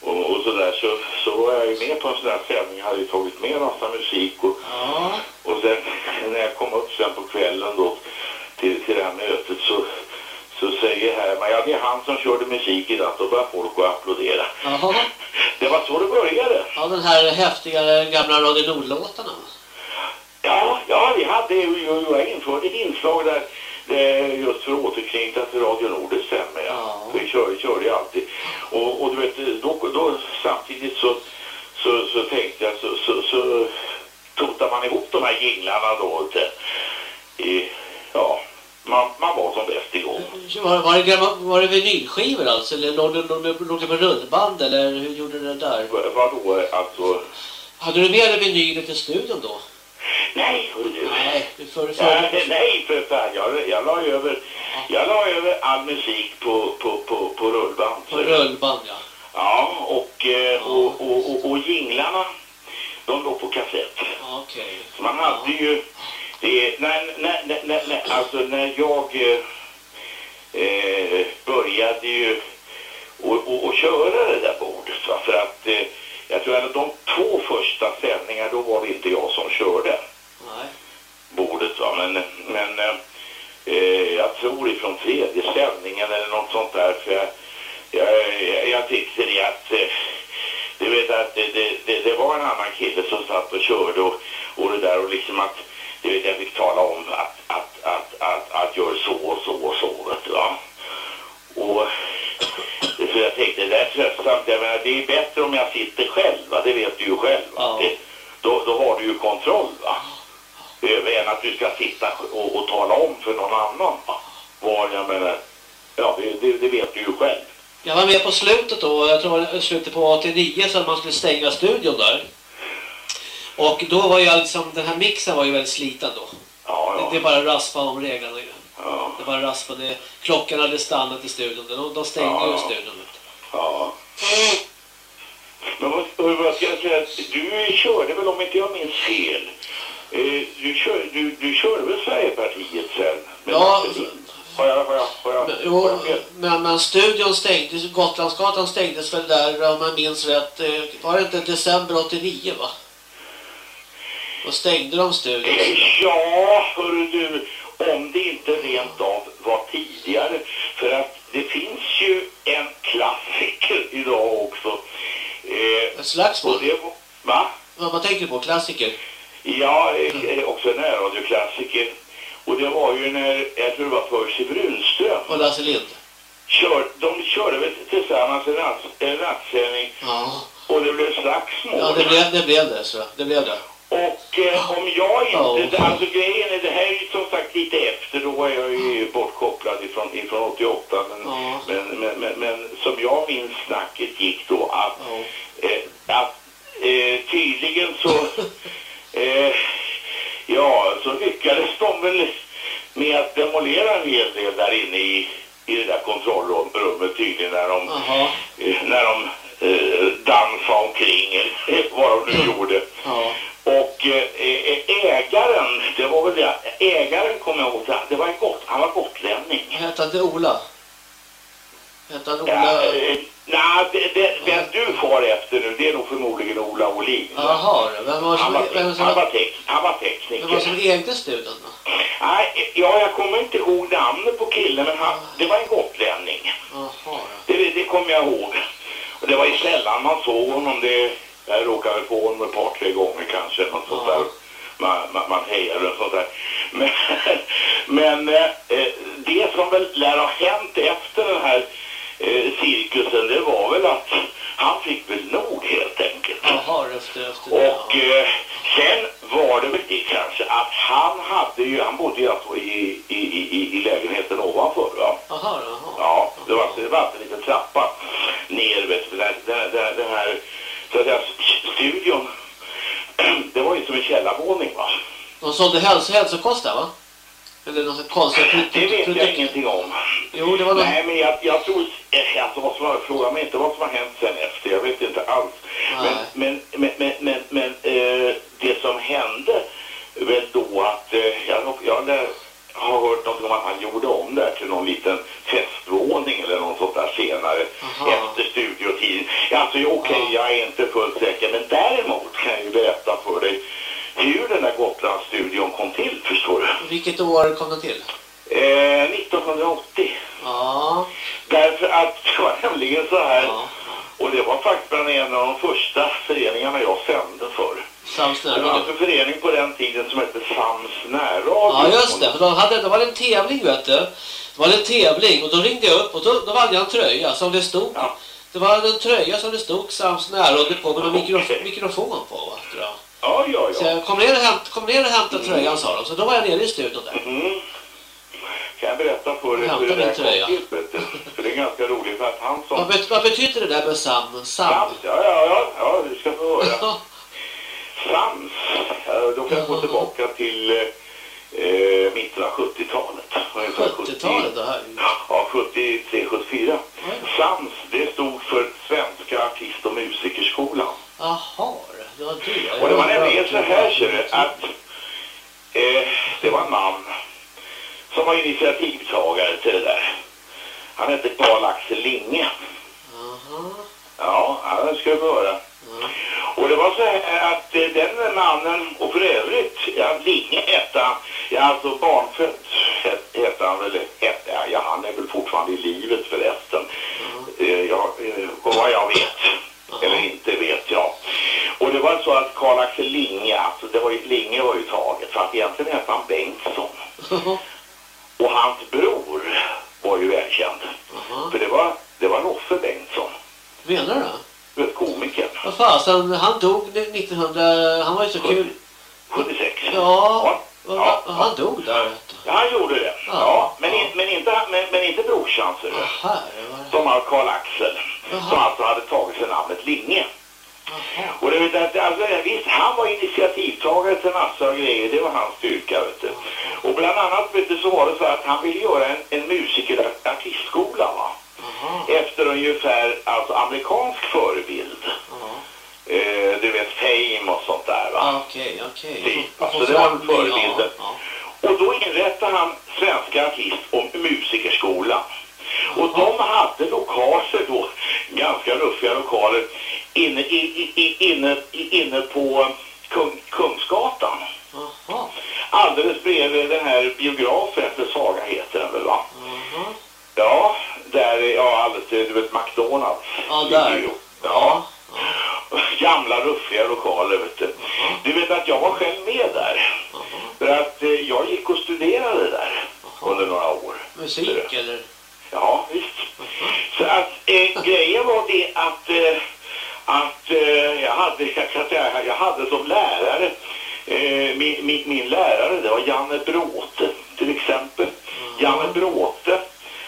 Och, och sådär så, så var jag ju med på en sån där sändning. Jag hade ju tagit med massa musik och, Ja, och sen [laughs] när jag kom upp sen på kvällen då till, till det här mötet så, så säger Herman, ja det är han som körde musik idag. Då börjar folk att applådera. Jaha. [laughs] Det var så det började. ja den här häftiga gamla Radio Nord-låtarna. Ja, ja vi hade ju, jag införde ett inslag där eh, just för att återknyta till Radio Nordens stämmer. Ja. Ja. Vi körde, körde ju alltid. Och, och du vet, då, då samtidigt så, så, så tänkte jag så, så, så totade man ihop de här jinglarna då. Till, i, ja, man, man var som bäst igång. Var, var, det, var det vinylskivor alltså? Eller låg det, låg det, låg det på rullband? Eller hur gjorde du det där? Va- Vadå, alltså? Hade du med dig vinyler till studion då? Nej, hörru du. Nej, du för, för, Nej, nej för fan. Jag, jag, la över, jag la över all musik på, på, på, på rullband. på rullband ja. Ja, och, eh, och, och, och, och jinglarna, de låg på kassett. Ja, Okej. Så man hade ju, det, när, när, när, när, alltså när jag eh, eh, började ju och, och, och köra det där bordet, va? för att eh, jag tror att de två första sändningar då var det inte jag som körde Nej. bordet va, men, men eh, jag tror ifrån tredje sändningen eller något sånt där för jag, jag, jag, jag tyckte det att eh, du vet att det, det, det, det var en annan kille som satt och körde och, och det där och liksom att du vet jag fick tala om att, att, att, att, att gör så och så och så vet du va och så jag tänkte det är tröttsamt jag menar det är bättre om jag sitter själv va? det vet du ju själv? Ja. Det, då, då har du ju kontroll va över än att du ska sitta och, och tala om för någon annan va? var jag menar ja det, det, det vet du ju själv Jag var med på slutet då, jag tror det var slutet på 89 så att man skulle stänga studion där. Och då var ju liksom, den här mixen var ju väldigt sliten då. ja Det, ja, det är bara raspa om reglerna ju. ja, Det bara raspa, det, klockan hade stannat i studion. De, de stängde Ja, ju ja. studion. Ja. Men vad, vad ska jag säga? Du körde väl om inte jag minns fel. Eh, du, kör, du, du körde väl Sverigepartiet sen? Ja, Lasse Lind? Har jag, har jag, har jag, Men, har jo, men, men studion stängdes, Gotlandsgatan stängdes väl där om jag minns rätt. eh, Var det inte december 89 va? Då stängde de studion. Ja, hörru du, om det inte rent av var tidigare. För att det finns ju en klassiker idag också. Eh, Ett slagsmål. det va? Vad man tänker på, klassiker. Ja, eh, också en närradioklassiker. Och det var ju när, jag tror det var Percy Brunström. Och Lasse Lind. Kör, de körde väl tillsammans en, natt, en nattsändning Ja, och det blev slagsmål. ja det, blev, det blev det så. Det blev det. Och eh, om jag inte, Ja. alltså grejen är, det här är ju som sagt lite efter, då var jag ju bortkopplad ifrån, ifrån 88, men, Ja. men, men, men, men som jag minns snacket gick då att, Ja. eh, att eh, tydligen så, [laughs] eh, ja, så lyckades de väl med att demolera en hel del där inne i, i det där kontrollrummet tydligen när de, eh, när de eh, dansade omkring [laughs] vad de nu gjorde. Ja. Och eh, ägaren, det var väl det, ägaren kommer jag ihåg, det var en gott, han var gotlänning. Hette han inte Ola? Hette han Ja, Ola? eh, Nej, det, det, den du far efter nu, det är nog förmodligen Ola Olin. Jaha, vem var Han som, var, vem som, han, var vem tek, han var var tekniker. som ägde studion då? Nej, ja, jag kommer inte ihåg namnet på killen, men han, det var en gotlänning. Jaha. Det, det kommer jag ihåg. Det var ju sällan man såg honom. Det, jag råkade väl på honom ett par, tre gånger kanske. Något sånt där. Man, man, man hejade och sånt där. [laughs] Men, Men eh, eh, det som väl lär ha hänt efter den här eh, cirkusen, det var väl att han fick väl nog helt enkelt. Jaha, efter, efter det. Och eh, sen var det väl det kanske att han hade ju, han bodde ju alltså i, i, i, i lägenheten ovanför va? Jaha, jaha. Ja, det var, det var en liten trappa ner, vet du, den, den, den, den här, så att säga, studion, [clears throat] det var ju som en källarvåning va? De sålde hälso, hälsokost där va? Eller något konstigt Det vet jag ingenting om. Jo, det var. Nej, men jag, jag tror, alltså vad som har, fråga mig inte vad som har hänt sen efter, jag vet inte alls. Men, men, men, men, men, eh, det som hände väl då att, eh, jag, jag har hört något om att han gjorde om det till någon liten festvåning eller något sånt där senare Aha. efter studiotiden. Alltså okej, jag är inte fullt säker, men däremot kan jag ju berätta för dig hur den där Gotlandsstudion kom till, förstår du. Vilket år kom den till? Eh, 1980. Ja. Därför att [laughs] det var nämligen så här, Ja. och det var faktiskt bland en av de första föreningarna jag sände för. Sams Det var närradio. alltså en förening på den tiden som hette Sams närradio. Ja, just det. För de hade, det var en tävling, vet du. Det var en tävling och då ringde jag upp och då, då vann jag en tröja som det stod. Ja. Det var en tröja som det stod Sams närradio på med en mikro, mikrofon på, va, tror jag. Ja, ja, Så ja. jag kom ner och hämta, kom ner och hämta tröjan, sa de. Så då var jag nere i studion där. Mm. Kan jag berätta för dig hur det där tröja. kom till? För det är ganska roligt för att han som... Vad, bet, vad betyder det där med Sam? Sam? Sams, ja, ja, ja, ja, du ska få höra. [laughs] Sams, då kan jag gå tillbaka till eh, mitten av 70-talet. Ungefär 70-talet då här. Ja, 73, 74. SAMS, det stod för Svenska Artist- och Musikerskolan. Jaha. Och det var nämligen så här, ser du, att eh, det var en man som var initiativtagare till det där. Han hette Karl Axel Linge. Jaha. Ja, det ska du höra. Och det var så här att eh, den mannen, och för övrigt, ja, Linge hette han, ja alltså barnfödd het- hette han väl, hette, ja, han är väl fortfarande i livet förresten. Eh, ja, eh, vad jag vet, eller inte vet jag. Och det var så att Karl Axel Linge, alltså det var ju, Linge var ju taget, för att egentligen hette han Bengtsson. Och hans bror var ju välkänd. För det var, det var Roffe Bengtsson, Menar du? du vet komikern. Vad fasen, han dog 1900... Han var ju så kul. 76. Ja, vad- Ja, vad- han dog där. vet du. Ja, han gjorde det. Ja. Ja, men, in, men, inte, men, men inte brorsan, ser du. Det det. Som var Karl Axel. Jaha. Som alltså hade tagit sig namnet Linge. Jaha. Och det vet att, alltså, visst, han var initiativtagare till massa grejer. Det var hans styrka, vet du. Och bland annat, vet du, så var det så att han ville göra en, en musiker-artistskola, va. Jaha. Efter ungefär, alltså amerikansk förebild. Ja. Eh, du vet, Fame och sånt där, va. Ah, Okej, okej. Typ. Alltså, det var fram- förebilden. Ja, Och då inrättade han Svenska artist- och musikerskolan. Och de hade lokaler då, ganska ruffiga lokaler, inne, i, i, inne, inne på Kung, Kungsgatan. ja. Jaha. Alldeles bredvid den här biografen, efter Saga heter den väl va? Jaha. Ja, där, ja alldeles, du vet McDonalds. Ja, där. Ja, Ja. [laughs] gamla ruffiga lokaler vet du. Du vet att jag var själv med där. För att eh, jag gick och studerade där under några år. Musik eller? Ja, visst. Så att eh, grejen var det att, eh, att eh, jag, hade, jag, säga, jag hade som lärare, eh, min, min, min lärare det var Janne Bråte till exempel. Janne Bråte,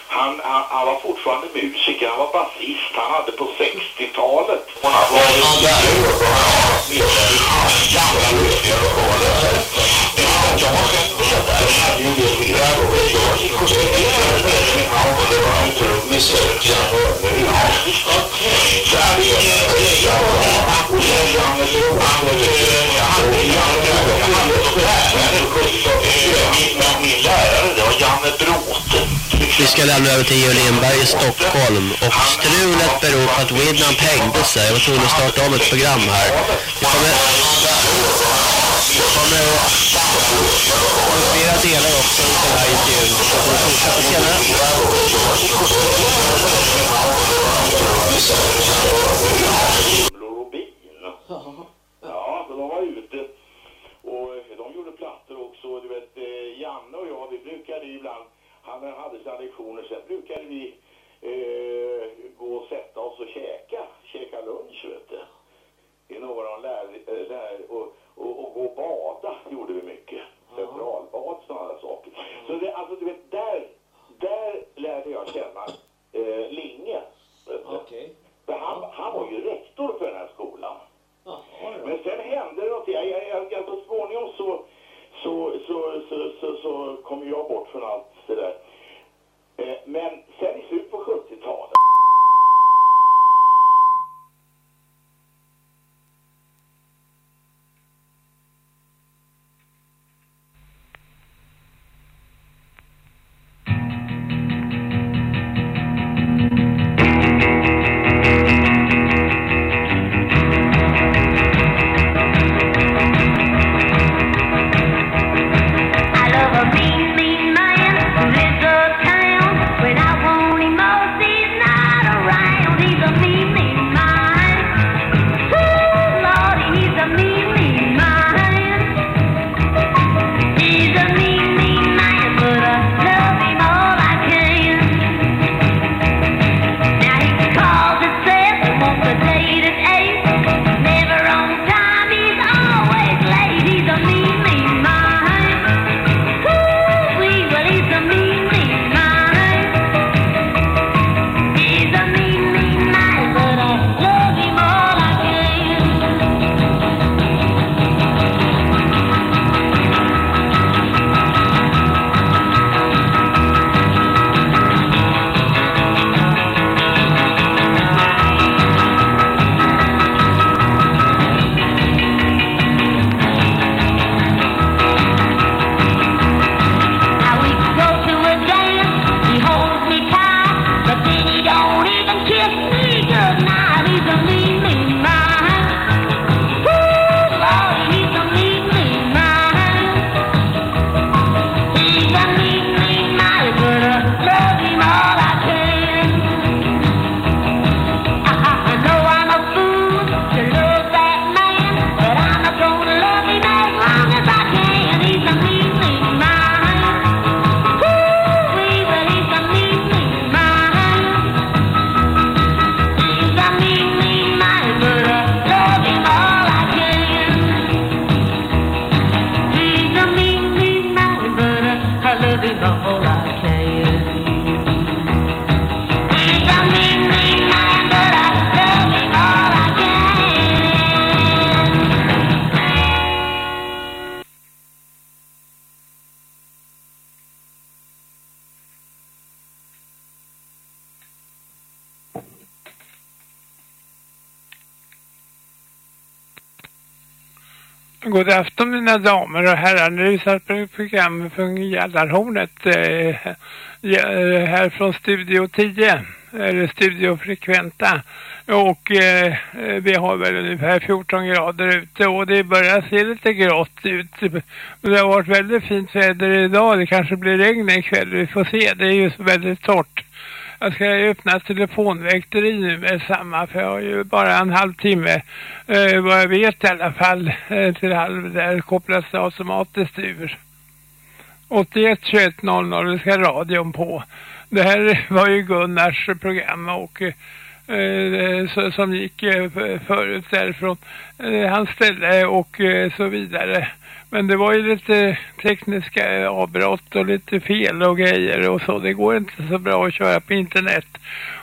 han, han, han var fortfarande musiker, han var basist, han hade på 60-talet. Han var gamla lustiga lokaler. Jag var själv med där. Jag gjorde det flera gånger. Jag gick och studerade där i mina år. Det var en trummisök. Så att eh, jag var att Janne Bråte, jag hade Janne jag hade ska lämna över till Georg Lindberg i Stockholm och strulet beror på att Winamp hängde sig. Jag var tvungen att starta om ett program här. Vi kommer, vi kommer att få flera delar också i den här intervjun. Så vi kommer fortsätta senare. och damer och herrar. Nu lyssnar på programmet från Gällarhornet eh, eh här från Studio 10 eller Studio Frekventa och eh, vi har väl ungefär 14 grader ute och det börjar se lite grått ut. Men det har varit väldigt fint väder idag. Det kanske blir regn ikväll. Vi får se. Det är ju väldigt torrt. Jag ska öppna telefonväkteri nu med samma för jag har ju bara en halvtimme eh, vad jag vet i alla fall eh, till halv där kopplas det automatiskt ur. 81 21 00 ska radion på. Det här [laughs] var ju Gunnars program och eh, eh så, som gick eh, förut därifrån eh, hans ställe och eh, så vidare. Men det var ju lite tekniska avbrott och lite fel och grejer och så. Det går inte så bra att köra på internet.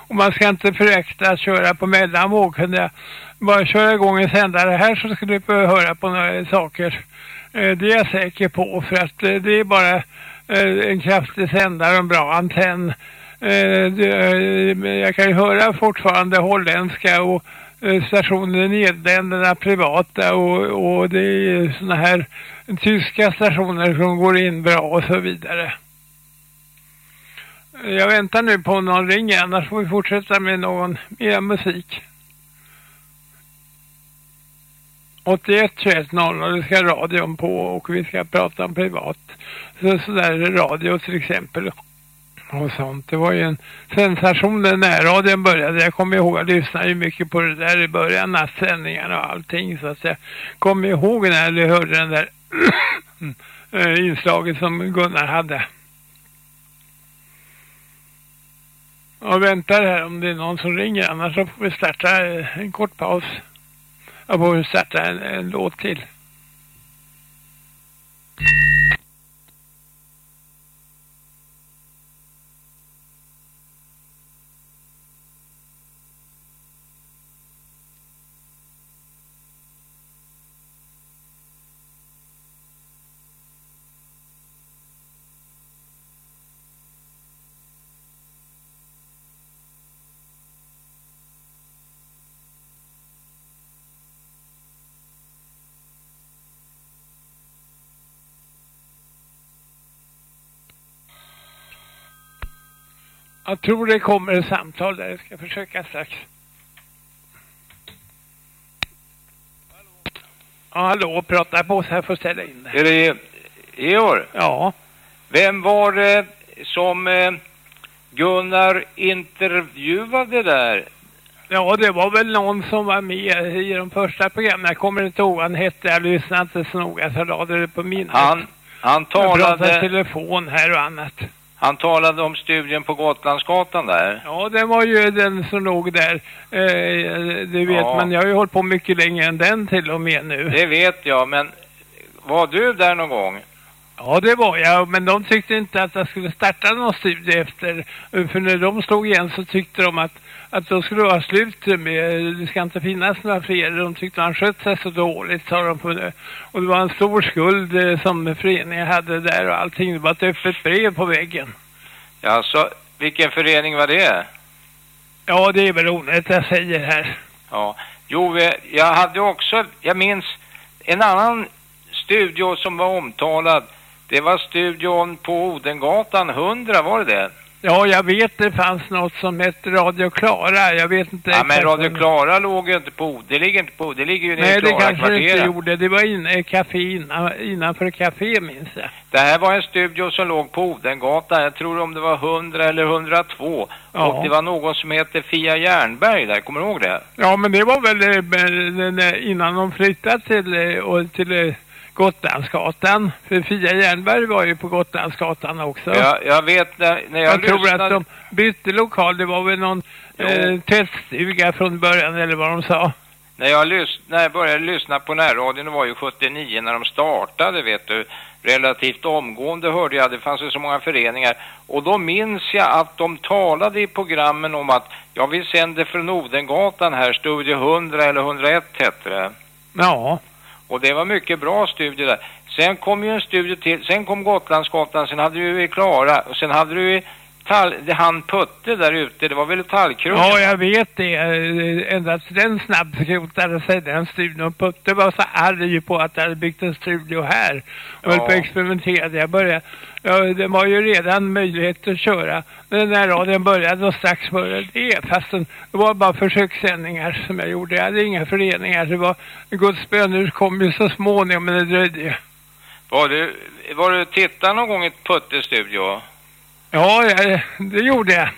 Och man ska inte föräkta att köra på mellanvåg. Kunde jag bara köra igång en sändare här så skulle du höra på några saker. Eh, det är jag säker på för att eh, det är bara eh, en kraftig sändare och en bra antenn. Jag kan ju höra fortfarande holländska och Eh, stationer i Nederländerna privata och, och det är såna här tyska stationer som går in bra och så vidare. Jag väntar nu på någon ring annars får vi fortsätta med någon mer musik. 81-21-0 det ska radion på och vi ska prata om privat. Så, sådär radio till exempel och sånt. Det var ju en sensation när närradion började. Jag kommer ihåg, jag lyssnade ju mycket på det där i början, nattsändningarna och allting. Så att jag kommer ihåg när jag hörde den där [clears throat] eh, inslaget som Gunnar hade. Jag väntar här om det är någon som ringer, annars så får vi starta eh, en kort paus. Jag får starta en, en låt till. Jag tror det kommer ett samtal där. Jag ska försöka strax. Ja, hallå, prata på så här får ställa in det. Är det Georg? Ja. Vem var det som eh, Gunnar intervjuade där? Ja, det var väl någon som var med i de första programmen. Jag kommer inte ihåg han hette. Jag lyssnade inte så noga så jag lade det på minnet. Han, han Jag pratade talade, telefon här och annat. Han talade om studien på Gotlandsgatan där. Ja, det var ju den som låg där. Eh, det vet Ja. man. Jag har ju hållit på mycket längre än den till och med nu. Det vet jag, men var du där någon gång? Ja, det var jag. Men de tyckte inte att jag skulle starta någon studie efter. För när de slog igen så tyckte de att, att då skulle det vara slut med, det ska inte finnas några fler. De tyckte han skött sig så dåligt, sa de. På det. Och det var en stor skuld eh, som föreningen hade där och allting. Det var ett öppet brev på väggen. Ja, så vilken förening var det? Ja, det är väl onödigt jag säger här. Ja, jo, jag hade också, jag minns en annan studio som var omtalad. Det var studion på Odengatan 100, var det det? Ja, jag vet det fanns något som hette Radio Klara. Jag vet inte Ja, men Radio Klara låg ju inte på Det ligger inte på Det ligger ju nere Nej, i det Klara kanske det inte gjorde. Det var inne i café innan, innanför café minns jag. Det här var en studio som låg på Odengatan. Jag tror om det var 100 eller 102. Ja. Och det var någon som hette Fia Jernberg där. Kommer du ihåg det? Ja, men det var väl eh, eh, innan de flyttade till, eh, till Gotlandsgatan. För Fia Jernberg var ju på Gotlandsgatan också. Jag, jag vet när, när jag, jag tror lyssnade... att de bytte lokal. Det var väl någon eh, tvättstuga från början eller vad de sa. När jag, lys- när jag började lyssna på närradion, det var ju 79 när de startade, vet du. Relativt omgående hörde jag, det fanns ju så många föreningar. Och då minns jag att de talade i programmen om att, ja vi sänder från Odengatan här, studio 100 eller 101 hette det. Ja. Och det var mycket bra studier där. Sen kom ju en studie till, sen kom Gotlandsgatan, sen hade du ju Klara, och sen hade du ju tall, han Putte där ute, det var väl tallkrogen? Ja, jag vet det. Eh, Ända den snabbskrotade sig den studion. Putte var så arg på att jag hade byggt en studio här. Och höll på och Ja. experimenterade. Jag började, ja, det var ju redan möjlighet att köra. Men den här radion började och strax började det. Fast det var bara försökssändningar som jag gjorde. Jag hade inga föreningar. Det var, Guds böner kom ju så småningom, men det dröjde ju. Var du, var du tittade någon gång i ett Putte-studio? Ja, det gjorde jag.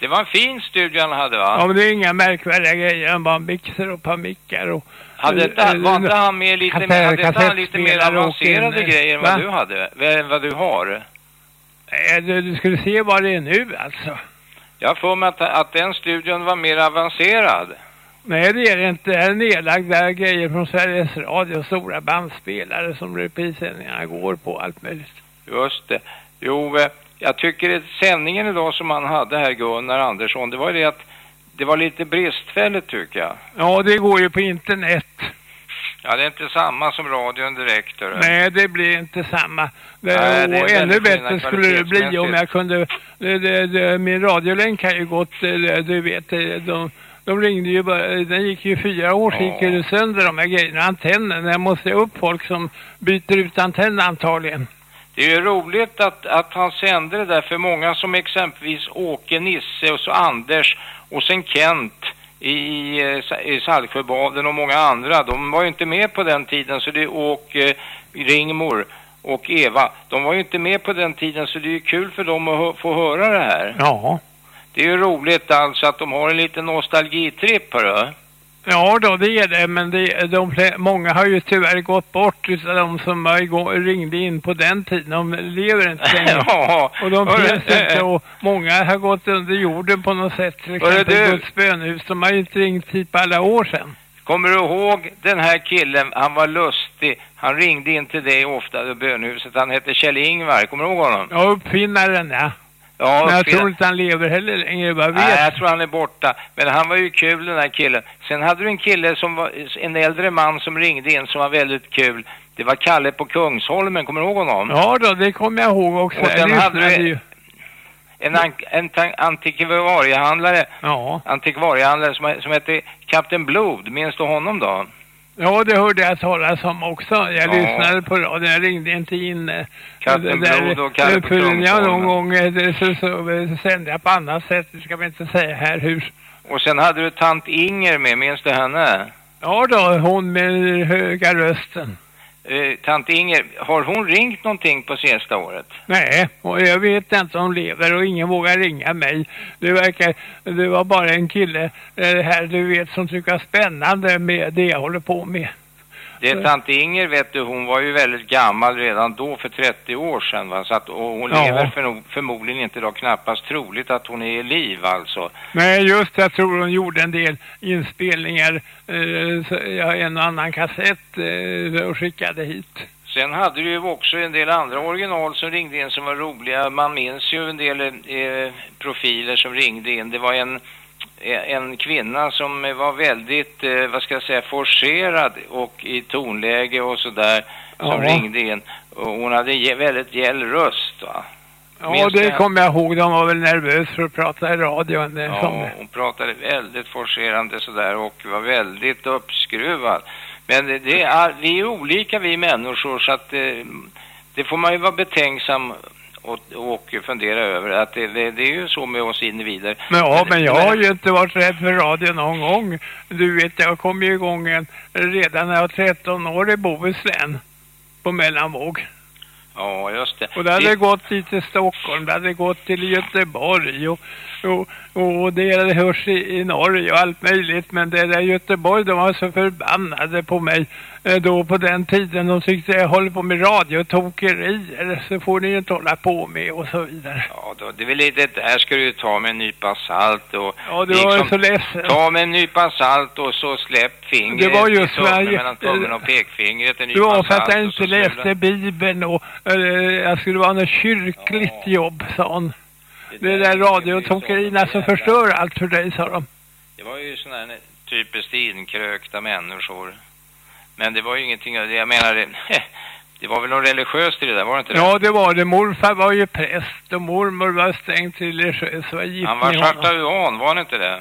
Det var en fin studio han hade va? Ja, men det är inga märkvärdiga grejer. än Bara mixer och ett par mickar och... hade inte, var inte han med lite, mer, hade inte han lite mer avancerade grejer än Va? vad du hade? Vad du har? Nej, du, du skulle se vad det är nu alltså. Jag för mig att, att den studion var mer avancerad. Nej, det är det inte. Det är nedlagda grejer från Sveriges Radio. Stora bandspelare som reprissändningarna går på. Allt möjligt. Just det. Jo, eh, jag tycker att sändningen idag som han hade här, Gunnar Andersson, det var det att det var lite bristfälligt tycker jag. Ja, det går ju på internet. Ja, det är inte samma som radion direkt. hörru. Nej, det blir inte samma. Det, Nej, det och väldigt ännu bättre skulle det bli om jag kunde... Det, det, det, min radiolänk har ju gått, du vet, de, de ringde ju bara, den gick ju fyra år så gick ju det sönder de här grejerna, antennen. Jag måste upp folk som byter ut antennen antagligen. Det är ju roligt att, att han sände det där för många som exempelvis Åke, Nisse och så Anders och sen Kent i, eh, i Saltsjöbaden och många andra. De var ju inte med på den tiden så det är Åke, Ringmor och Eva. De var ju inte med på den tiden så det är ju kul för dem att hö- få höra det här. Ja. Det är ju roligt alltså att de har en liten nostalgitripp hörru. Ja då, det är det, men det, de, många har ju tyvärr gått bort de som ringde in på den tiden. De lever inte [laughs] längre. Ja, och de finns eh, inte och många har gått under jorden på något sätt. Till exempel. Guds bönhus. De har ju inte ringt hit på alla år sedan. Kommer du ihåg den här killen? Han var lustig. Han ringde in till dig ofta i bönhuset. Han hette Kjell-Ingvar. Kommer du ihåg honom? Ja, uppfinnaren ja. Ja, men jag tror inte han lever heller längre, vad vet. Nej, jag tror han är borta. Men han var ju kul den här killen. Sen hade du en kille som var en äldre man som ringde in som var väldigt kul. Det var Kalle på Kungsholmen, kommer du ihåg honom? Ja då, det kommer jag ihåg också. Och sen hade du en, an en antikvariehandlare, Ja. antikvariehandlare som, som hette Kapten Blod. Minns du honom då? Ja, det hörde jag talas om också. Jag Ja. lyssnade på radion. Jag ringde inte in. eh, Kapten det där, Blod och Kalle eh, på för jag någon gång eh, så, så, eh, sände jag på annat sätt. Det ska vi inte säga här hur. Och sen hade du tant Inger med, minns du henne? Ja då, hon med höga rösten. Eh, tant Inger, har hon ringt någonting på sista året? Nej, och jag vet inte om hon lever och ingen vågar ringa mig. Det verkar, det var bara en kille eh, här du vet som tycker är spännande med det jag håller på med. Det är tant Inger, vet du, hon var ju väldigt gammal redan då för 30 år sedan va? Så att, och hon Ja. lever för, förmodligen inte då knappast troligt att hon är i liv alltså. Nej, just jag tror hon gjorde en del inspelningar, eh, så jag har en och annan kassett eh, och skickade hit. Sen hade du ju också en del andra original som ringde in som var roliga. Man minns ju en del eh, profiler som ringde in. Det var en, en kvinna som eh, var väldigt, eh, vad ska jag säga, forcerad och i tonläge och sådär som Ja. ringde in. Och hon hade väldigt gäll röst va. Ja, Minns det kommer jag ihåg. De var väl nervös för att prata i radion. eh, Ja, Som, hon pratade väldigt forcerande sådär och var väldigt uppskruvad. Men det, det är, vi är olika vi människor så att eh, det får man ju vara betänksam och, och fundera över att det, det, det är ju så med oss individer. men ja, men jag har ju inte varit rädd för radio någon gång. Du vet, jag kom ju igång en, redan när jag var 13 år i Bohuslän. På mellanvåg. Ja, just det. Och det hade Vi- gått till Stockholm, det hade gått till Göteborg och, och, och det hörs i, i Norge och allt möjligt. Men det där Göteborg, de var så förbannade på mig eh, då på den tiden. De tyckte jag håller på med radiotokerier, så får ni ju inte hålla på med och så vidare. Ja, då, det är väl lite, det här ska du ju ta med en nypa salt och Ja, du var ju så ledsen. ta med en nypa salt och så släpp fingret Det var i just tummen, vad jag- mellan tummen och pekfingret. En Det nypa var för att jag inte läste Bibeln och eh, jag skulle vara något kyrkligt jobb, sa hon. Det är där radiotokerierna som förstör allt för dig, sa de. Det var ju sådana här typiskt inkrökta människor. Men det var ju ingenting, jag menar, det, det var väl något religiöst i det där, var det inte det? Ja, det var det. Morfar var ju präst och mormor var strängt religiös. Var gift Han var chartauan, var han inte det?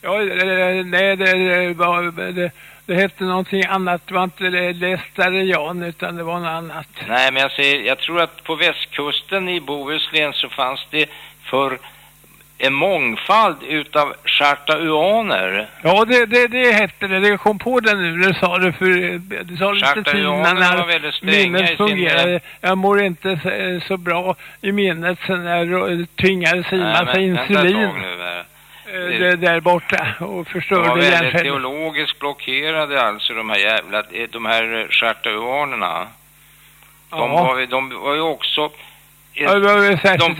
Ja, det- nej, det, det, var, det, det hette någonting annat. Det var inte det lästarian utan det var något annat. Nej, men jag säger, jag tror att på västkusten i Bohuslän så fanns det för en mångfald utav chartauaner. Ja, det, det, det hette det. Det kom på det nu. Det sa det för det sa lite tid Chartauanerna när minnet sin- fungerade. Jag mår inte så, så bra i minnet sen jag tvingades i massa insulin eh, det, där borta och De var förstörde väldigt teologiskt blockerade alltså de här jävla, eh, de här chartauanerna. De, Ja. var, de var ju också... eh, Ja, de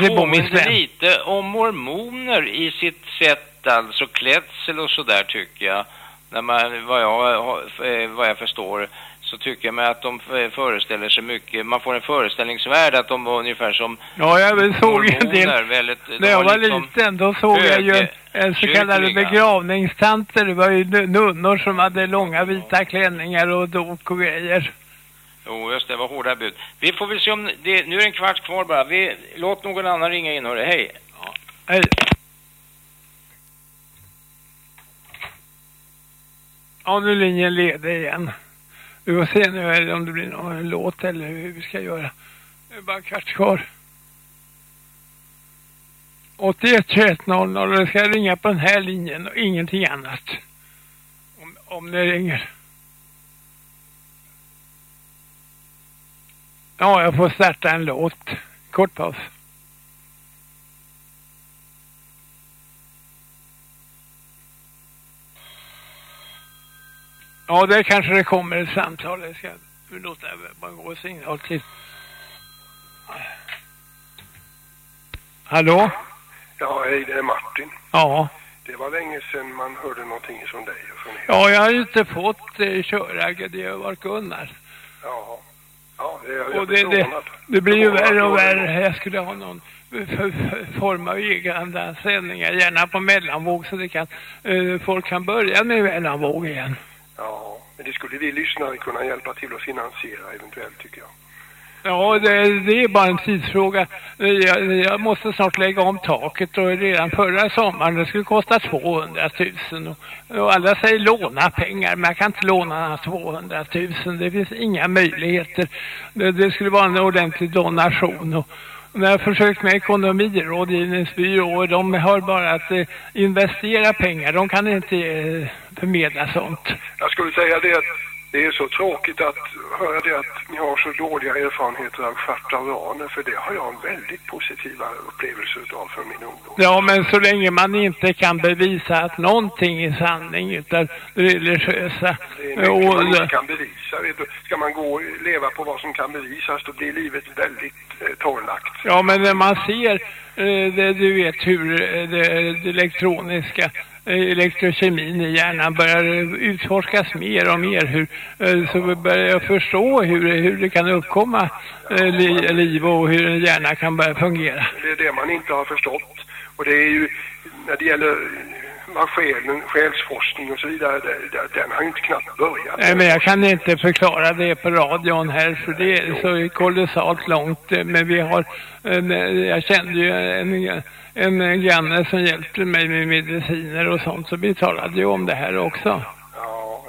Bohuslän. lite om mormoner i sitt sätt, alltså klädsel och sådär tycker jag. När man, vad jag, eh, vad jag förstår så tycker jag mig att de föreställer sig mycket, man får en föreställningsvärld att de var ungefär som Ja, jag såg en del. väldigt, När jag var liksom liten då såg jag ju en så kallade begravningstanter. Det var ju nu- nunnor som hade långa vita klänningar och dok och grejer. Jo, just det, var hårda bud. Vi får väl se om det, nu är det en kvart kvar bara. Vi, låt någon annan ringa in, hörru. Hej. Hej. Ja, nu linjen ledig igen. Vi får se nu om det blir någon låt eller hur vi ska göra. Det är bara en kvart kvar. 81 21 00 det ska ringa på den här linjen och ingenting annat. Om, om det ringer. Ja, jag får starta en låt. Kort paus. Ja, där kanske det kommer ett samtal. Jag ska låta det bara gå signal till. Hallå? Ja, hej, det är Martin. Ja. Det var länge sedan man hörde någonting från dig och från er. Ja, jag har ju inte fått eh, köra. Det har varit Gunnar. Ja, ja det jag Och det, det, det blir ju värre och värre. Jag skulle ha någon form av egna sändningar, gärna på mellanvåg så det kan, eh, folk kan börja med mellanvåg igen. Ja, men det skulle vi lyssnare kunna hjälpa till att finansiera eventuellt tycker jag. Ja, det, det är bara en tidsfråga. Jag, jag måste snart lägga om taket och redan förra sommaren det skulle kosta 200 000. Och, och alla säger låna pengar, men jag kan inte låna 200 000. Det finns inga möjligheter. Det, det skulle vara en ordentlig donation. Och, och när jag försökt med ekonomirådgivningsbyråer, de har bara att eh, investera pengar. De kan inte eh, förmedla sånt. Jag skulle säga det att det är så tråkigt att höra det att ni har så dåliga erfarenheter av chartaraner för det har jag en väldigt positiva upplevelser av för min ungdom. Ja, men så länge man inte kan bevisa att någonting är sanning utan religiösa. Det är mycket man Och, inte kan bevisa. Ska man gå och leva på vad som kan bevisas då blir livet väldigt eh, torrlagt. ja, men när man ser, eh, det, du vet hur eh, det, det elektroniska elektrokemin i hjärnan börjar utforskas mer och mer hur, eh, så börjar jag förstå hur, hur det kan uppkomma eh, li, liv och hur en hjärna kan börja fungera. Det är det man inte har förstått. Och det är ju när det gäller själen, själsforskning och så vidare, den har ju inte knappt börjat. Nej, men jag kan inte förklara det på radion här för det är så kolossalt långt. Eh, Men vi har, en, jag kände ju en, en granne som hjälpte mig med mediciner och sånt så vi talade ju om det här också.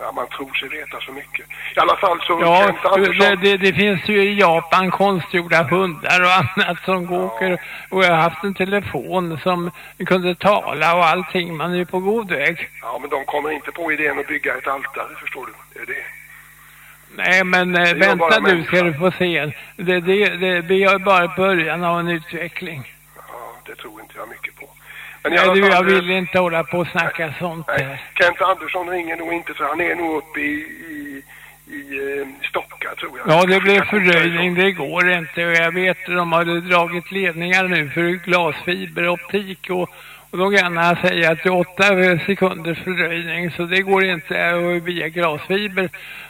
Ja, ja, man tror sig veta så mycket. I alla fall så Ja, det, det, det finns ju i Japan konstgjorda hundar och [laughs] annat som åker och jag har haft en telefon som kunde tala och allting. Man är ju på god väg. ja men de kommer inte på idén att bygga ett altare, förstår du. Det är det. Nej, men eh, vänta nu ska du få se. Det, det, det, vi är bara början av en utveckling. Ja, det tror inte jag mycket. Men Nej, du, jag fall, eh, vill inte hålla på och snacka sånt Nej, här. Kent Andersson ringer nog inte för han är nog uppe i, i, i eh, Stocka tror jag. Ja, det blev fördröjning, det går inte. Och jag vet att de har dragit ledningar nu för glasfiberoptik och, och då kan han säga att det är åtta sekunders fördröjning så det går inte att via glasfiber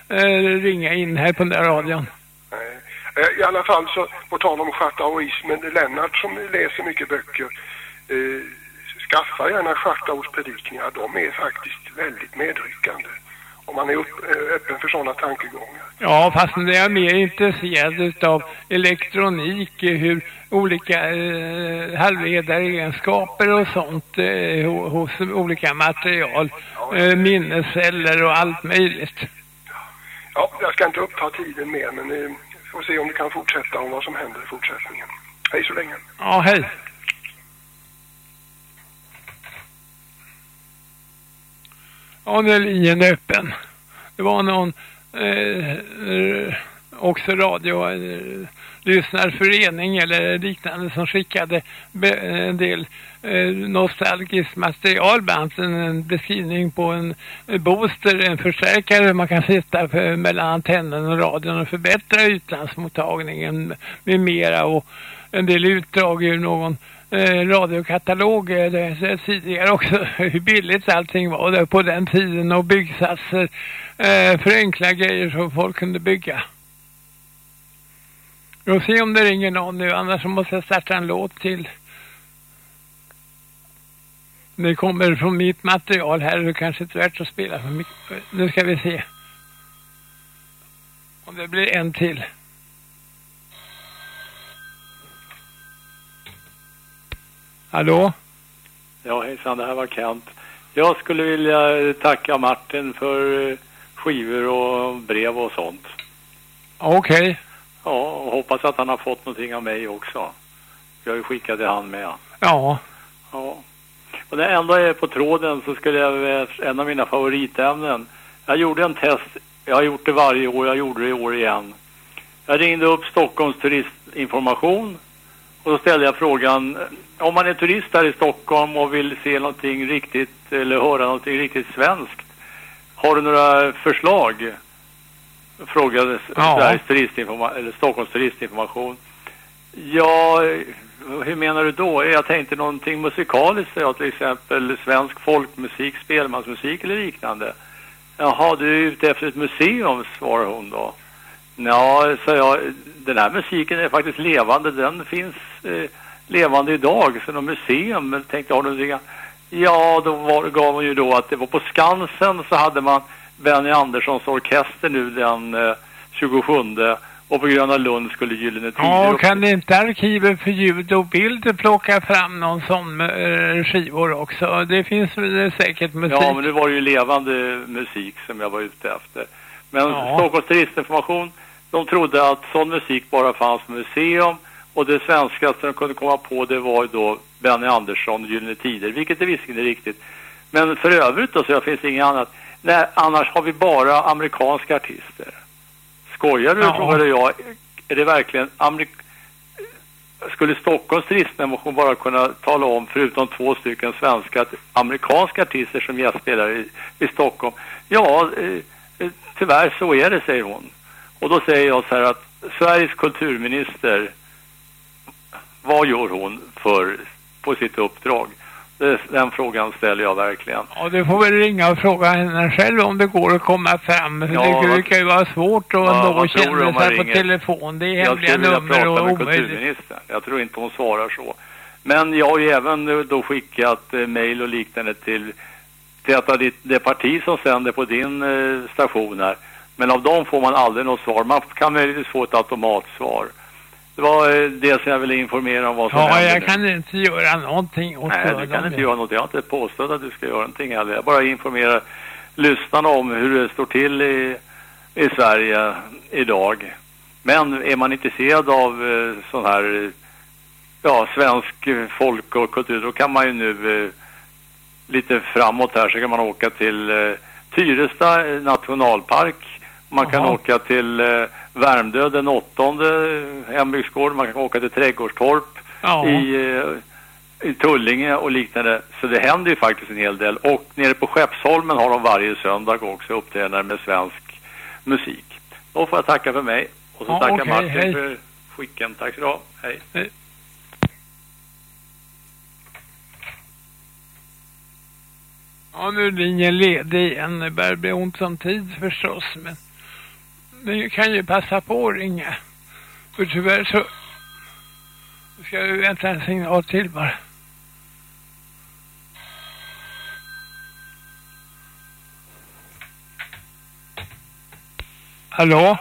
eh, ringa in här på den där radion. Nej. Eh, I alla fall så, på tal om schartauismen, Lennart som läser mycket böcker, eh, skaffa gärna Schartaus predikningar. De är faktiskt väldigt medryckande. Om man är upp, eh, öppen för sådana tankegångar. Ja, fast jag är mer intresserad utav elektronik, hur olika eh, halvledaregenskaper och sånt eh, ho- hos olika material, eh, minnesceller och allt möjligt. Ja, jag ska inte uppta tiden mer men eh, får se om du kan fortsätta om vad som händer i fortsättningen. Hej så länge. Ja, hej. Ja, nu är linjen öppen. Det var någon eh, också radio eh, lyssnarförening eller liknande som skickade en del eh, nostalgiskt material, bland en, en beskrivning på en booster, en förstärkare man kan sitta för, mellan antennen och radion och förbättra utlandsmottagningen med mera och en del utdrag ur någon eh, radiokatalog eh, tidigare också [laughs] hur billigt allting var där på den tiden och byggsatser eh, eh, för enkla grejer som folk kunde bygga. Vi får se om det ringer någon nu annars så måste jag starta en låt till. Det kommer från mitt material här det kanske inte är värt att spela för mycket. Nu ska vi se. Om det blir en till. Hallå? Ja, hejsan, det här var Kent. Jag skulle vilja tacka Martin för eh, skivor och brev och sånt. Okej. Ja, och hoppas att han har fått någonting av mig också. Jag har ju skickat till han med. Ja. Ja. Och när jag ändå är på tråden så skulle jag en av mina favoritämnen. Jag gjorde en test, jag har gjort det varje år, jag gjorde det i år igen. Jag ringde upp Stockholms turistinformation och då ställde jag frågan om man är turist här i Stockholm och vill se någonting riktigt eller höra någonting riktigt svenskt. Har du några förslag? Frågade Ja. Sveriges eller Stockholms turistinformation. Ja, hur menar du då? Jag tänkte någonting musikaliskt, ja, till exempel svensk folkmusik, spelmansmusik eller liknande. Jaha, du är ute efter ett museum, svarar hon då. Ja, så jag, den här musiken är faktiskt levande. Den finns eh, levande idag. Så något museum, men tänkte har du? Ja, då var, gav hon ju då att det var på Skansen så hade man Benny Anderssons orkester nu den eh, 27 och på Gröna Lund skulle Gyllene Tider Ja, kan inte arkivet för ljud och bild plocka fram någon sån eh, skivor också? Det finns väl säkert musik. Ja, men nu var det ju levande musik som jag var ute efter. Men Ja. Stockholms turistinformation, de trodde att sån musik bara fanns på museum och det svenskaste de kunde komma på det var ju då Benny Andersson, Gyllene Tider, vilket är visserligen är riktigt. Men för övrigt då så finns det inget annat. Nej, annars har vi bara amerikanska artister. Skojar du, Ja. frågade jag. Är det verkligen amerik skulle Stockholms turistinformation bara kunna tala om, förutom två stycken svenska, att amerikanska artister som gästspelar i, i Stockholm? Ja, eh, eh, tyvärr så är det, säger hon. Och då säger jag så här att Sveriges kulturminister, vad gör hon för, på sitt uppdrag? Det, den frågan ställer jag verkligen. Ja, du får väl ringa och fråga henne själv om det går att komma fram. Ja, det brukar ju vara svårt att Ja, man kändisar på telefon. Det är hemliga nummer och omöjligt. Jag tror inte hon svarar så. Men jag har ju även eh, då skickat eh, mejl och liknande till, till ditt, det parti som sänder på din eh, station här. Men av dem får man aldrig något svar. Man kan möjligtvis få ett automatsvar. Det var eh, det som jag ville informera om vad som Ja, händer jag nu. kan inte göra någonting åt Nej, du kan inte göra något. Jag har inte påstått att du ska göra någonting heller. Jag bara informerar lyssnarna om hur det står till i, i Sverige idag. Men är man intresserad av eh, sån här ja, svensk folk och kultur då kan man ju nu eh, lite framåt här så kan man åka till eh, Tyresta nationalpark. Man kan Jaha. åka till eh, Värmdö den åttonde eh, hembygdsgård. Man kan åka till Trädgårdstorp Ja. i, eh, i Tullinge och liknande. Så det händer ju faktiskt en hel del. Och nere på Skeppsholmen har de varje söndag också uppträdanden med svensk musik. Då får jag tacka för mig. Och så Ja, tackar okej, Martin hej. för skicken. Tack så du ha. Hej. Hej. Ja, nu är linjen ledig igen. Det börjar bli ont om tid förstås, men ni kan ju passa på att ringa. För tyvärr så ska vi vänta en signal till bara. Hallå?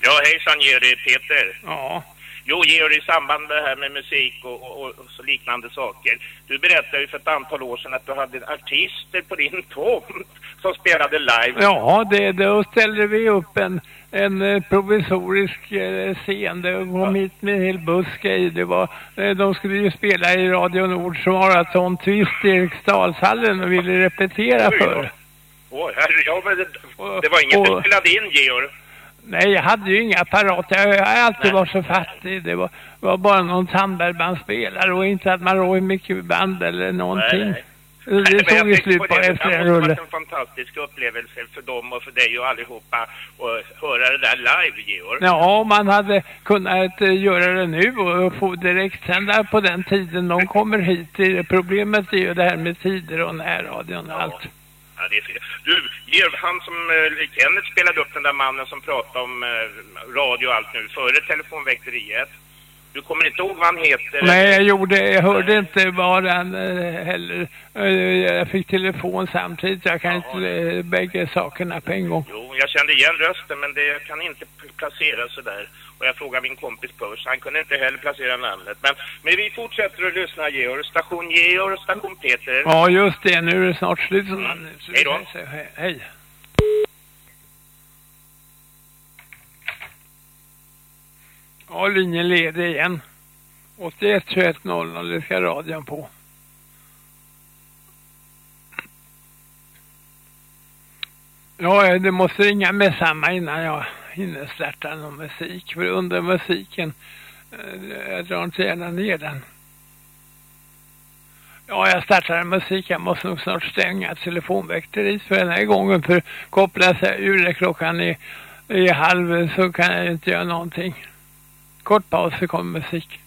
Ja, hejsan Georg, Peter. Ja. Jo, Georg, i samband med det här med musik och, och, och så liknande saker. Du berättade ju för ett antal år sedan att du hade artister på din tomt som spelade live. Ja, det, då ställde vi upp en, en eh, provisorisk eh, scen. Det kom hit med en hel buske i. Det var, eh, de skulle ju spela i Radio Nords maraton twist i Eriksdalshallen och ville repetera Oj, för. Åh, herre, ja, men det, det var inget och- du spelade in, Georg. Nej, jag hade ju inga apparat. Jag jag har alltid varit så fattig. Det var, var bara någon Sandbergbandspelare och inte att man råd mycket band eller någonting. Nej, Nej, men tog ju slut bara det. efter Det en rulle. varit en fantastisk upplevelse för dem och för dig och allihopa att höra det där live, Georg. Ja, om man hade kunnat eh, göra det nu och få direktsända på den tiden de kommer hit. Det- Problemet är ju det här med tider och närradion och allt. Ja, det är fel. Du, Georg, han som eh, Kenneth spelade upp den där mannen som pratade om eh, radio och allt nu före telefonväkteriet. Du kommer inte ihåg vad han heter? Nej, jag gjorde, jag hörde inte bara han eh, heller. Eh, Jag fick telefon samtidigt. Jag kan inte eh, bägge sakerna på en gång. Jo, jag kände igen rösten men det kan inte placeras så där. Och jag frågade min kompis Puss, han kunde inte heller placera namnet. Men, men vi fortsätter att lyssna, Georg. Station Georg, station Peter. Ja, just det. Nu är det snart slut. vi Hej då. Hej. Ja, linjen leder igen. 81 21 00, det ska radion på. Ja, du måste ringa med samma innan jag hinner starta någon musik. För under musiken, eh, jag drar inte gärna ner den. Ja, jag startar en musik. Jag måste nog snart stänga telefonväkteriet för den här gången. För kopplas jag ur det klockan i, i halv så kan jag ju inte göra någonting. Kort paus så kommer musik.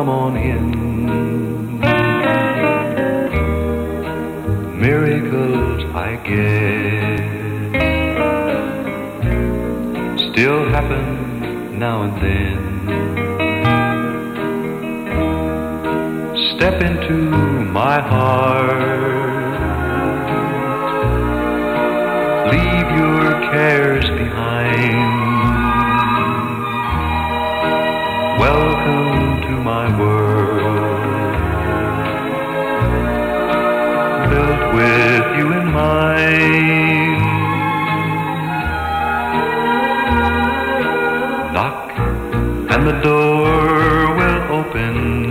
Come on in? Miracles, I guess, still happen now and then. Step into my heart. Leave your cares behind. Knock and the door will open.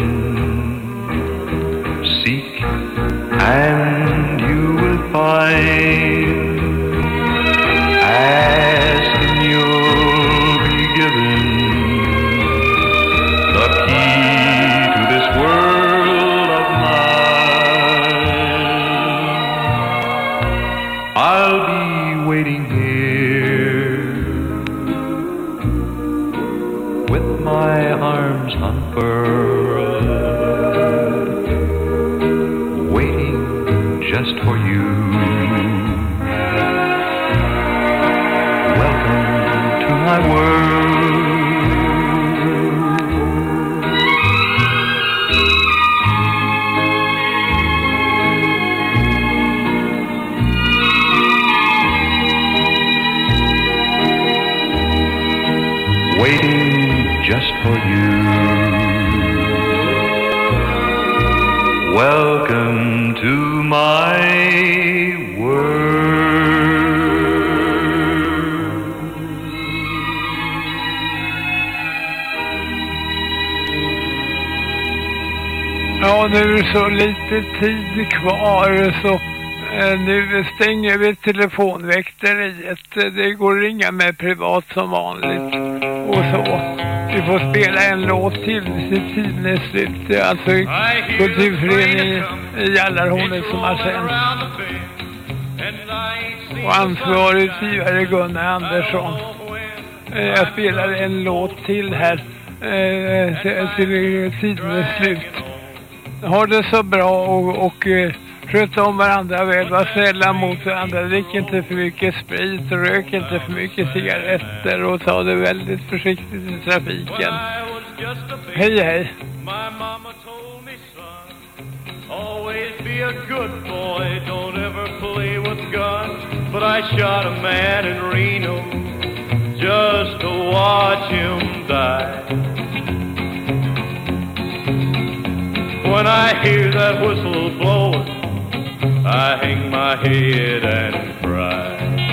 Stänger vi telefonväkteriet. Det går att ringa med privat som vanligt och så. Vi får spela en låt till till tiden är slut. Är alltså kulturföreningen i Jallarhornet som har sänt. Och ansvarig utgivare Gunnar Andersson. Eh, Jag spelar en låt till här eh, till, tiden är slut. Ha det så bra och, och eh, sköt om varandra väl. Var snälla mot varandra. Drick inte för mycket sprit. Rök inte för mycket cigaretter. Och ta det väldigt försiktigt i trafiken. Hej hej. Always be a good boy, don't ever play with guns. But I shot a man in Reno just to watch him die. When I hear that whistle blowing, I hang my head and cry.